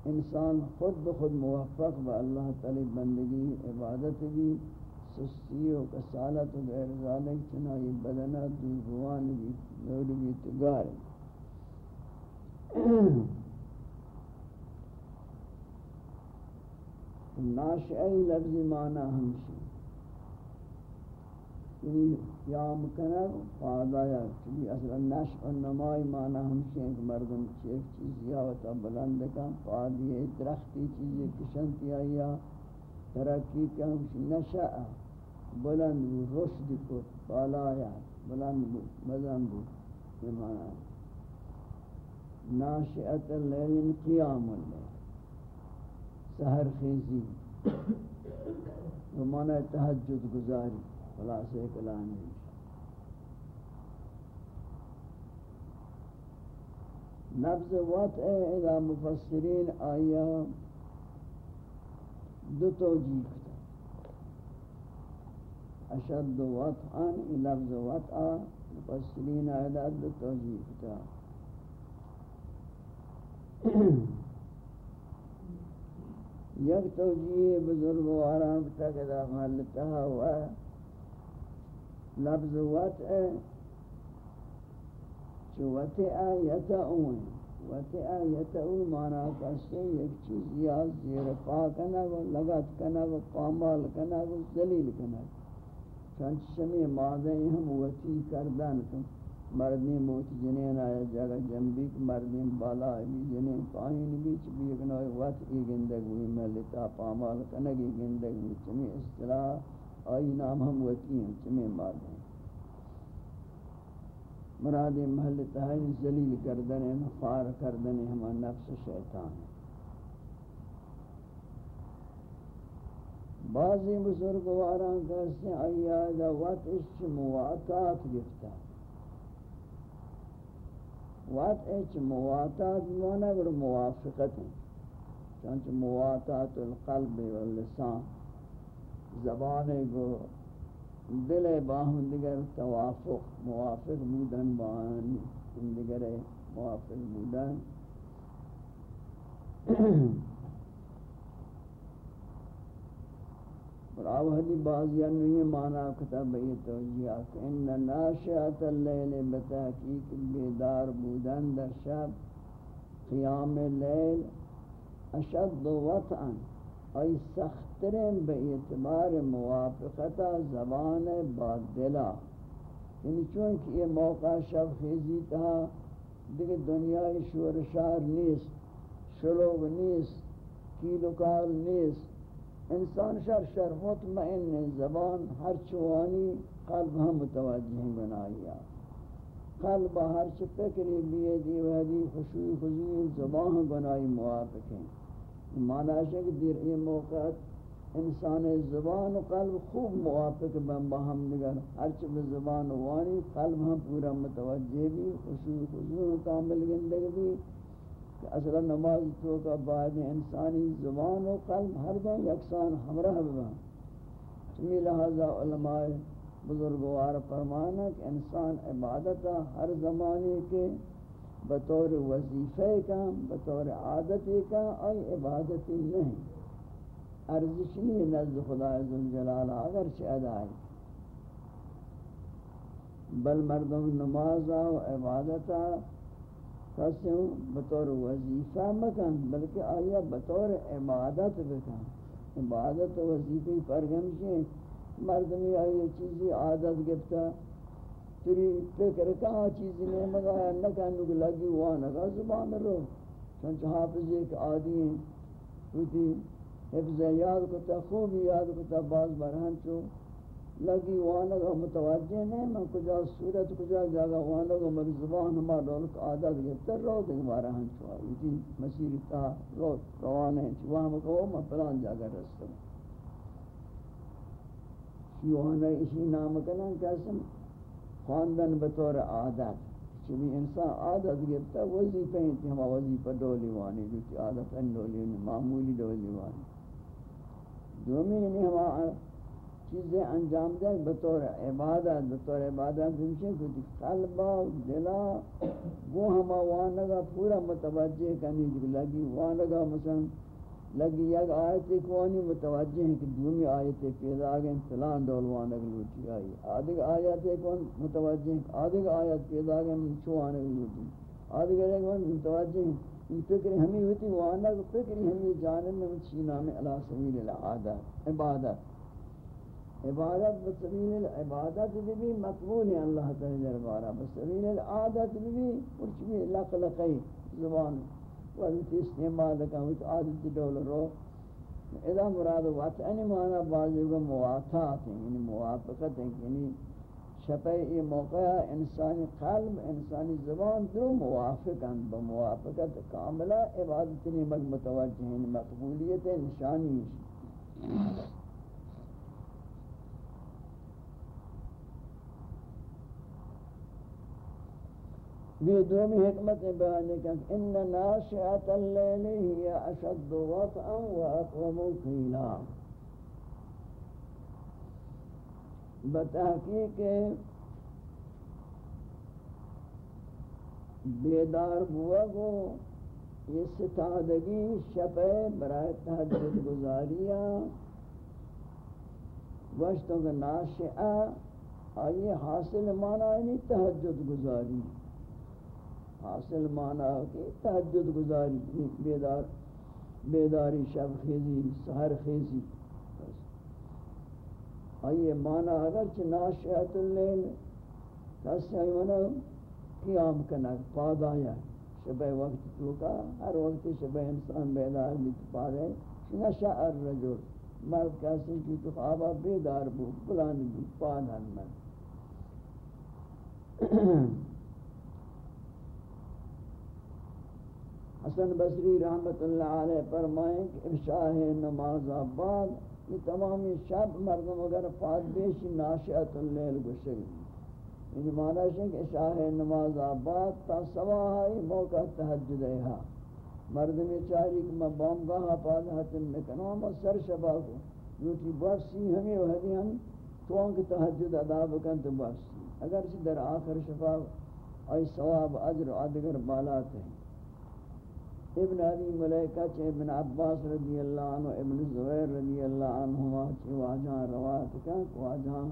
انسان خود بخود موفق با اللہ تعالی بندگی، عبادت بھی، سستی و کسالت و غیر ذالک چنائی بدنہ دوگوان بھی نور بھی تگار۔ ناشعی لفظ معنی ہمشی یعنی یا مکنر فادایا چلی اصلا نشع و نمائی معنی ہمشی ہیں کہ مردم چیک چیز یا وطا بلند کن فادی درختی چیزی کشنتی آیا ترقی کن ہمشی نشع بلند بو، رشد کت بالایا بلند بو، مزن بو، یہ معنی ناشعت اللیل قیام اللیل۔ سہر خیزی. وہ معنی تحجد گزاری. خلاصے کلام ہے. نبض وطع الى مفسرین آیا دو توجیہ کتا. اشد وطعا لفظ وطع مفسرین آیا دو توجیہ کتا. یک توجیہ بزرگ واران تک دا محلتہ ہوا لفظ وطع چو وطع یتعون وطع یتعون مانا کسی یک چیز یا زیر پا کنگ و لگت کنگ و پامال کنگ و زلیل کنگ چنچ شمی مادہی ہم وطی کردن کن. مردین موت جنین آیا جگہ جنبی مردین بالا بھی جنین پاہین بھی چبی اکنوی وطعی گندگ ہوئی ملتا پامال کنگی گندگ ہوئی چمی اصطلاح آئی نام ہم وطی ہیں، چمیں بعد ہیں۔ مراد محل تحیل ذلیل کردن ہیں مخار کردن نفس شیطان ہیں بعضی بزرگواران کہتے ہیں، آئی آدھا وطعش مواتات گفتا وطعش مواتات مانا گر موافقت چنچ مواتات القلب واللسان زبان گو، دل باہم دیگر توافق، موافق بودن باہن دیگر موافق بودن۔ اور آوہدی بعضی انہی معنی کتاب یہ توجیہ کہ ان ناشعت اللیل بتحقیق بیدار بودن در شب، قیام لیل اشد وطعا، ای سخترین به اعتبار موافقتا زبان با دلا یعنی چون کہ یہ موقع شب خیزی تھا دیکھ دنیای شور شار نیست شلوگ نیست کیلوکال نیست انسان شر شر مطمئن زبان ہر چوانی قلب ہم متوجہ بنائی قلب ہر چ فکری بیدی وحدی خوشوی خضوی زبان بنائی موافق ہیں۔ معنی ہے کہ دیر یہ موقع انسان زبان و قلب خوب موافق بن باہم نگر ہرچ زبان وانی، قلب ہم پورا متوجہ بھی خشوع خضوع کامل گندگ بھی کہ اصلا نماز تو کا بعد انسانی زبان و قلب ہر دن یکسان ہمراہ بھی چمی لہذا علماء بزرگوار فرمانا کہ انسان عبادت ہر زمانے کے بطور وظیفہ کا، بطور عادت کا اور عبادت نہیں۔ ارزش نہیں نزد خدا عزوجلال اگر چھ ادائی بل مردم نماز و عبادت کسوں بطور وظیفہ مکن بلکہ آیا بطور عبادت بکن. عبادت و وظیفی پر گمشیں مردمی آئی چیزی عادت گفتا تری فکر کہاں چیزی میں مگایا نکندو کہ لگی وانا کا زبان رو. چونچہ حافظ ایک آدی ہیں ہوتی حفظ یاد کتا خوب یاد کتا باز برہن چو لگی وانا کا متوجہ نہیں، میں کجا صورت، کجا جاگا وانا کا مر زبان ہمارا رولک عادت گفتر رو دیکھ بارا برہن چو ہوتی مسیر تا رو روانے چو وہاں کہو میں پلان جاگا رستم چیوانا اسی نام کنن کسم خواندن بطور عادت۔ چبی انسان عادت گرتا وظیفہ انتی ہما وظیفہ دولی وانی دوتی عادت ان دولی معمولی دولی وانی۔ دومی یعنی ہما چیزیں انجام دے بطور عبادت بطور عبادت دنشے کچھ قلبا دلا، وہ ہما وانگا پورا متوجہ کرنی کنی لگی وانگا مثلا، لگی یک آیت کوانی متوجہ ہیں کہ دومی آیت پیدا آگئے فلان دولوانک لوٹی آئی آدھگ آیت کون متوجہ ہیں آدھگ آیت پیدا آگئے چوانک لوٹی آدھگ آیت کون متوجہ ہیں، یہ فکر ہمیں ہوتی وانک فکر ہمیں جانب میں چی نام علا سبیل العادت، عبادت۔ عبادت بسبیل العبادت بھی مقبول ہے اللہ تعالی دربارہ بسبیل العادت بھی کچھ بھی لق لقی زبان. وقتی استعمال کا وہ عادت دول رو. اذا مراد وطن یعنی معنی بعضی کو موافقت ہیں یعنی موافقت ہیں یعنی شپے یہ موقع انسانی قلب، انسانی زبان دو موافق ہیں بموافقت کاملہ عبادت نعمت متوجہ ہیں، مقبولیت نشانی یہ دومی حکمت بیان ہے کہ ان ناشئۃ اللیل ہی اشد وطئا واقوم قیلا بتحقیق بیدار ہوا گو یہ ستادگی شب برائے تحجد گزاریا وشتوں کا ناشئہ، آئیے حاصل مانا یعنی تحجد گزاری۔ حاصل مانا کہ تحجد گزاری، بیدار، بیداری شب خیزی سہر خیزی۔ آئیے مانا اگرچہ ناشیت اللیل کسی آئیونا قیام کنک پاد آیا شبہ وقت توکا ہر وقت شبہ انسان بیدار بیت پادے نشاء الرجل، مرد کسی کی تو خوابہ بیدار بو بلان بو پاد ہن من حسن بصری رحمت اللہ علیہ فرمائیں کہ افشاہ نماز آباد، یہ تمامی شب مردم اگر فاد بیشی ناشئت اللیل گشگ یعنی معنی ہے کہ اشاہ نماز آباد تا سواہائی موقع تحجد رہا مردم چاری کہ میں بام گاہا پاد حتن نکنو ہم سر شبا کو۔ جو کہ بفسی ہمیں وحدی ہم تو ان کی تحجد ادا بکن تو بفسی اگر سے در آخر شفا آئی ثواب عجر عدگر بالات ہیں ابن علی ملیکہ چھ ابن عباس رضی اللہ عنہ، ابن زبیر رضی اللہ عنہ چھ واجہاں روایت کا واجہاں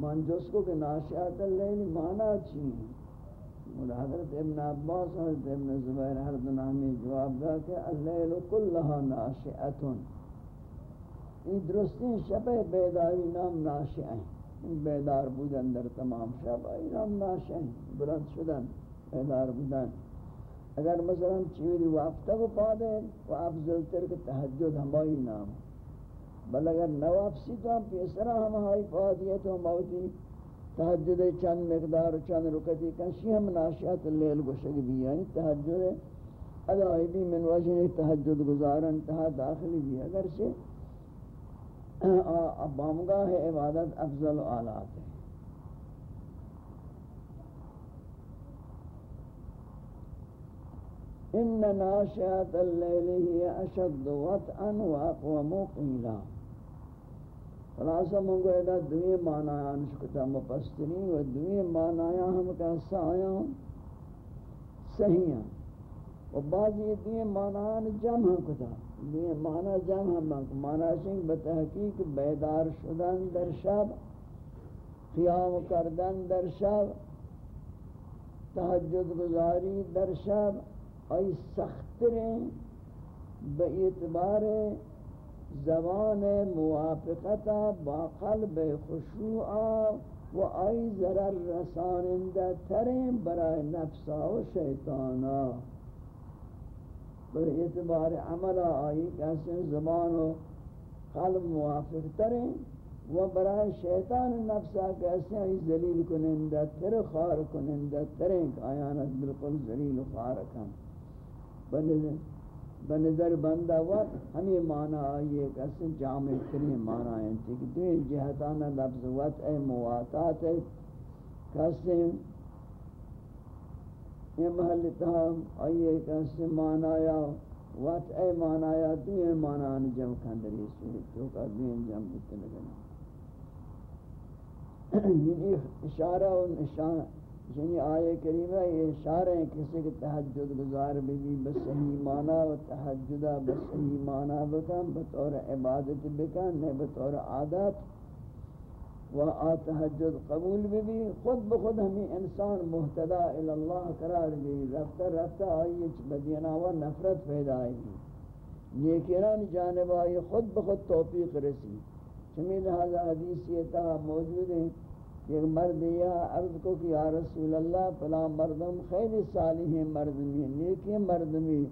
من جس کو کہ ناشیات اللیل مانا چھی اور حضرت ابن عباس، حضرت ابن زبیر ہر دنامی جواب دا کہ اللیل کلہا ناشیاتن یہ درستی شب بیداری نام ناشیائیں بیدار بودن در تمام شب نام ناشیائیں بلند شدن، بیدار بودن۔ اگر مثلا چیوری وقتا کو پا دیں وہ افضل تر تحجد ہمائی نام. بل اگر نو افسی تو ہم پیسرا ہمائی پا دیا تو ہم آوتی تحجد چند مقدار چند رکتی کنشی ہم ناشیات اللیل گوشک بھی یعنی تحجد ادائی بھی من وجہ تحجد گزارن تہا داخلی بھی اگر سے بامگاہ عبادت افضل و آلات. ہے ان ناشئات الليل هي اشد وطئا واقوم قيلا خلاصہ منگو ادا دوی معنی نشکتا مفسرین و دوی معنی ہم کا سایاں صحیح و بعضی دوی معنی جمع کتا دوی معنی جمع ہم معنی شنگ بتحقیق بیدار شدن در شب قیام کردن در شب تحجد گزاری در شب آئی سختریں بے اعتبار زبان موافقتا با قلب خشوعا و آئی ضرر رسانندہ تریں برای نفسا و شیطانا بے اعتبار عملہ آئی کیسے زبان و قلب موافق تریں و برای شیطان نفسا کیسے آئی ذلیل کنندہ تر خار کنندہ تریں آیانت بالکل ذلیل و خار کنندہ بنظر بندہ وقت ہمیں معنی آئیے کہ جامع ترین معنی ہیں۔ کہ دوئے جہتانہ لفظ وقت اے مواتات ہے۔ کہ یہ محل تہام آئیے کہ معنی یا وقت اے معنی یا دوئے معنی آنے جمع کھندری صورت تو کا دوئے جمع اتنے لگنا۔ یہ اشارہ و نشان یعنی آئے کریمہ یہ اشارہ ہیں کسی کے تحجد گزار بھی بھی بصحیح معنی و تحجدہ بصحیح معنی بکن، بطور عبادت بکن نہیں بطور عادت و آ تحجد قبول بھی بھی۔ خود بخود ہمیں انسان محتدا اللہ قرار گئی رفتہ رفتہ آئیے بدینہ و نفرت پیدا آئی نیکیران جانب آئی، خود بخود توفیق رسی۔ چمی لہذا حدیث یہ تھا موجود ہیں۔ ایک مرد یا عرض کو کہ یا رسول اللہ فلا مردم خیلی صالح مردمی نیکی مردمی،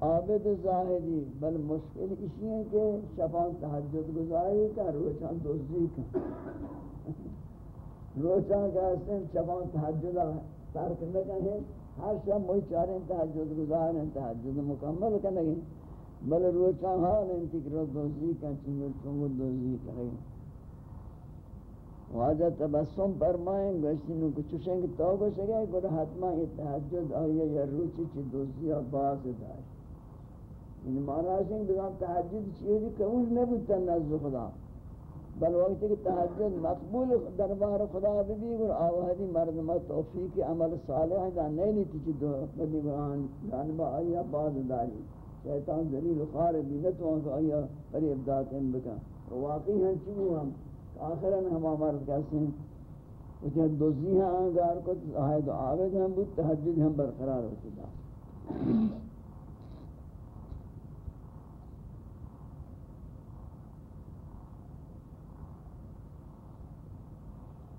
عابد زاہدی، بل مشکل اسی ہیں کہ شفان تحجد گزاری کا، روچان دوزی کا۔ روچان کا اسم شفان تحجد ترک نکن ہے ہر شب موی چاریں تحجد گزاریں تحجد مکمل کنگیں بل روچان حال انتک رو دوزی کا چنگر چنگر دوزی کریں۔ واجہ تبسم فرمائیں گوشتی نو کچھ شنگ تو گو سگے گو حتما یہ تحجد آئیے یا روچی چی دوسری باز داشت یعنی مانا سنگ بزام تحجد چیزی قبول نبوتا نزد خدا۔ بل وقت کہ تحجد مقبول دربار خدا بھی گر آوہدی مردمہ توفیق عمل صالح دا نہیں لیتی چی دو بدی قرآن جانبا آئیہ باز داری شیطان ذلیل خار بینتو آنکو آئیہ پری ابدات ان بکا واقعی ہن چیو ہم آخرا ہم مرد کہتے ہیں وہ جب دوزی ہیں آنگار کو آئے آوید ہم بود تحجد ہم برقرار ہو چکا۔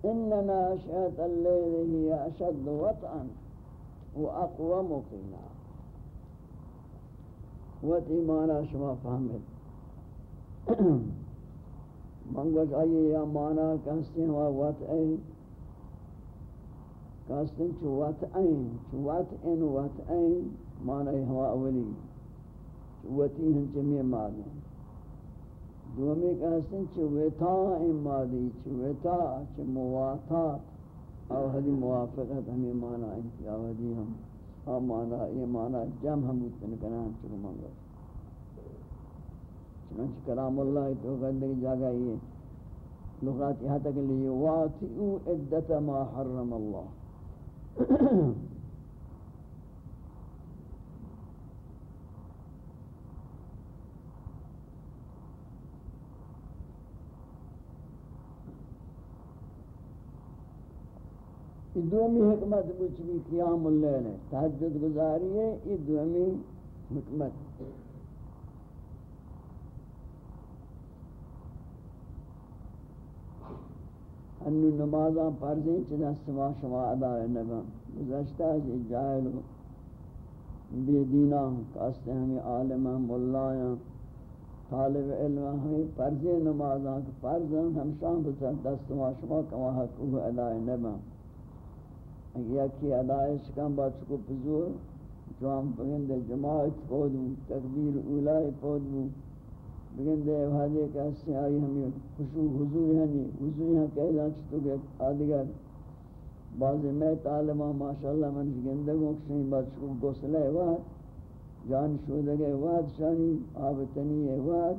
ان ناشئة الليل هي اشد وطئا واقوم قيلا وطئ مانا شما فهمت منگوش آئیے یا مانا کہستے ہیں وطعین کہستے ہیں چو وطعین چو وطعین وطعین مانا ہوا اولی۔ چو وطی ہیں چمی مادی دومی کہستے ہیں چو وطائن مادی چو وطا چو مواتات او حدی موافقت ہمیں مانا انتیاو حدی ہم ہاں مانا، یہ مانا جم ہم بودتن کنان منگوش۔ چنانچہ کلام اللہ تو گندگی جاگا یہ لغات یہاں تک لیے واتئو عدت ما حرم اللہ دومی حکمت بچ بھی قیام اللیل ہے تحجد گزاری ہے یہ دومی حکمت انو نمازاں فرضیں چنہ سوا شما ادا نگا گزشتہ ہے جی جاہل بے دینہ کاستے ہمیں عالمہ ملایاں طالب علم ہمیں فرض نمازاں فرض ہم شام بسر دست ما شما کما حقوق ادا نگا یا کی ادا شکم بات کو پزور۔ جو ہم پگند جماعت پودوں تکبیر اولائی پودوں بگن دے وحدی کہ اس سے آئی ہمیں خوشو حضور ہیں نہیں، حضور ہیں کہ اعلان چھتو گئے آدھگر۔ بعض میں تعلمہ ماشاءاللہ من گندگوں کسی بات شکو گوسلے وحد۔ جان شودگے وحد شانی۔ آبتنی وحد۔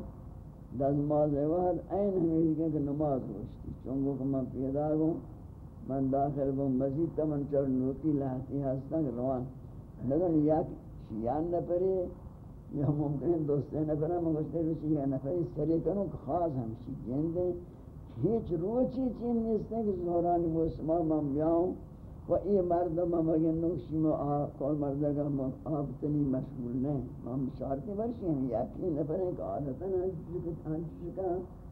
دزماز وحد۔ این ہمیں لکھیں کہ نماز ہوشتی چونگو کہ من پیدا گوں، من داخل گوں، مزید تمن چر نوکی لہتی ہستا کہ روان۔ لیکن یک شیان نہ یا ممکن دوستے نفر نفرہ مگوشتے روچی یا نفری سری کنو کہ خاص ہمشی جندے ہیچ روچی چین نیستے کہ زہرانی موسمہ من بیاؤں و ای مردم مگن نوشی میں کول مردگا آبتنی مشغول نہیں ہم شارتی برشی ہیں یکی نفر ایک عادتا نشکا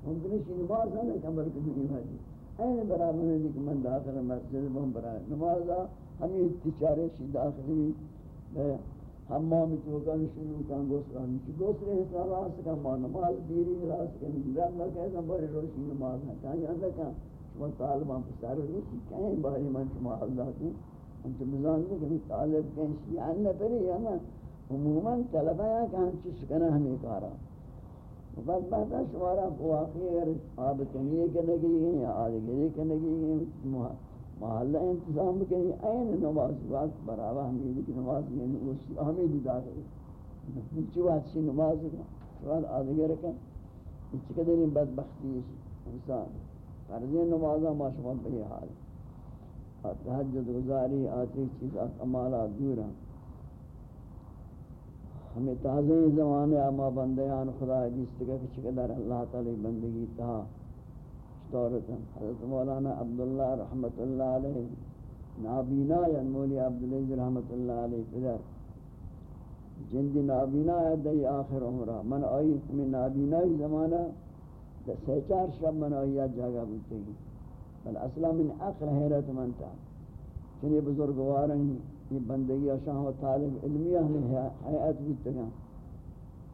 ممکن ہے نماز ہے کہ بلکہ دنی بھاجی این برابر ہے کہ من داخل مسجد بہم برای نمازا ہمیں اتچارے شی داخلی. حمام تو کان شروع کان گوسران کی دوسرے حساب اس کا نماز دیری راس کے رب نہ کہ ہم بڑے روشنی نماز ہے کہاں جاتا شما طالبان پر سارے روشنی کہیں بارے من شما اللہ کی ہم تو مزان دے کہ طالب کہیں شیعان نہ پڑے یا نا عموماً طلبہ یا کہ ہم چیز کنا ہمیں کارا. بس بہتا شمارا واقعی اگر آب کنیے کے لگی گئے یا آدھگری کے لگی گئے محلہ انتظام کنی این نماز وقت برابا ہمیں کی نماز یہ ہمیں دی داخل چی وقت سی نماز کا شواد آدھگر کا اچھ قدر بدبختی انسان. فرضی نمازہ ما شما بہی حال. تحجد گزاری، آتی چیز اکمالا دورا. ہمیں تازہ زمانے اما بندیان خدا حدیث تکا کہ چقدر اللہ تعالی بندگی تھا شتورتا حضرت مولانا عبداللہ رحمت اللہ علیہ، نابینا یا مولی عبدالعز رحمت اللہ علیہ پدر۔ جندی نابینا ہے، دی آخر عمرہ۔ من آئی ہمیں نابینا زمانہ سی چار شب من آئی جاگہ بودتے گی بل اصلا من عقل حیرت منتا چنی بزرگوار ہیں، یہ بندگی شاہ و طالب علمیہ ہمیں حیات بودتے گا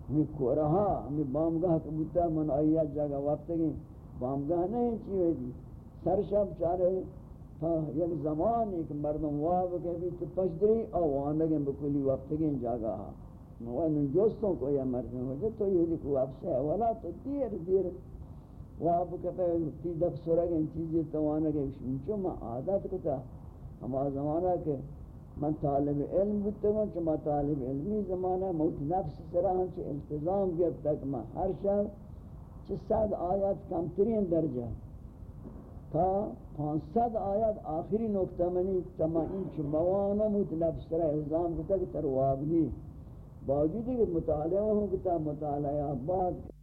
ہمیں کورہا، ہمیں بامگاہ کبوتا من آئی جاگہ وقت گی بامگاہ نہیں چیئے دی؟ سر شب چارے تھا یک زمان ایک مردم واب کے بھی تو پشدری آوانگیں بکلی وقت گی جاگہ نوان دوستوں کو یا مردم ہو جائے تو یہ دیکھو اب سے اولا تو دیر دیر واب کہتا ہے تی دف سرگ ان چیزیں توانا کہ شنچو ما عادت کتا۔ ہما زمانہ کہ من طالب علم بودتا ہوں چما طالب علمی زمانہ موت نفس سران ہاں چھ التزام گفت تک ما ہر شب چسد آیات کمترین درجہ تا پانسد آیات آخری نکتہ منی تمائن این چھ موانا موت نفس سران الزام کتا کہ تر وابنی باوجود کہ مطالعہ ہوں کتا مطالعہ بعد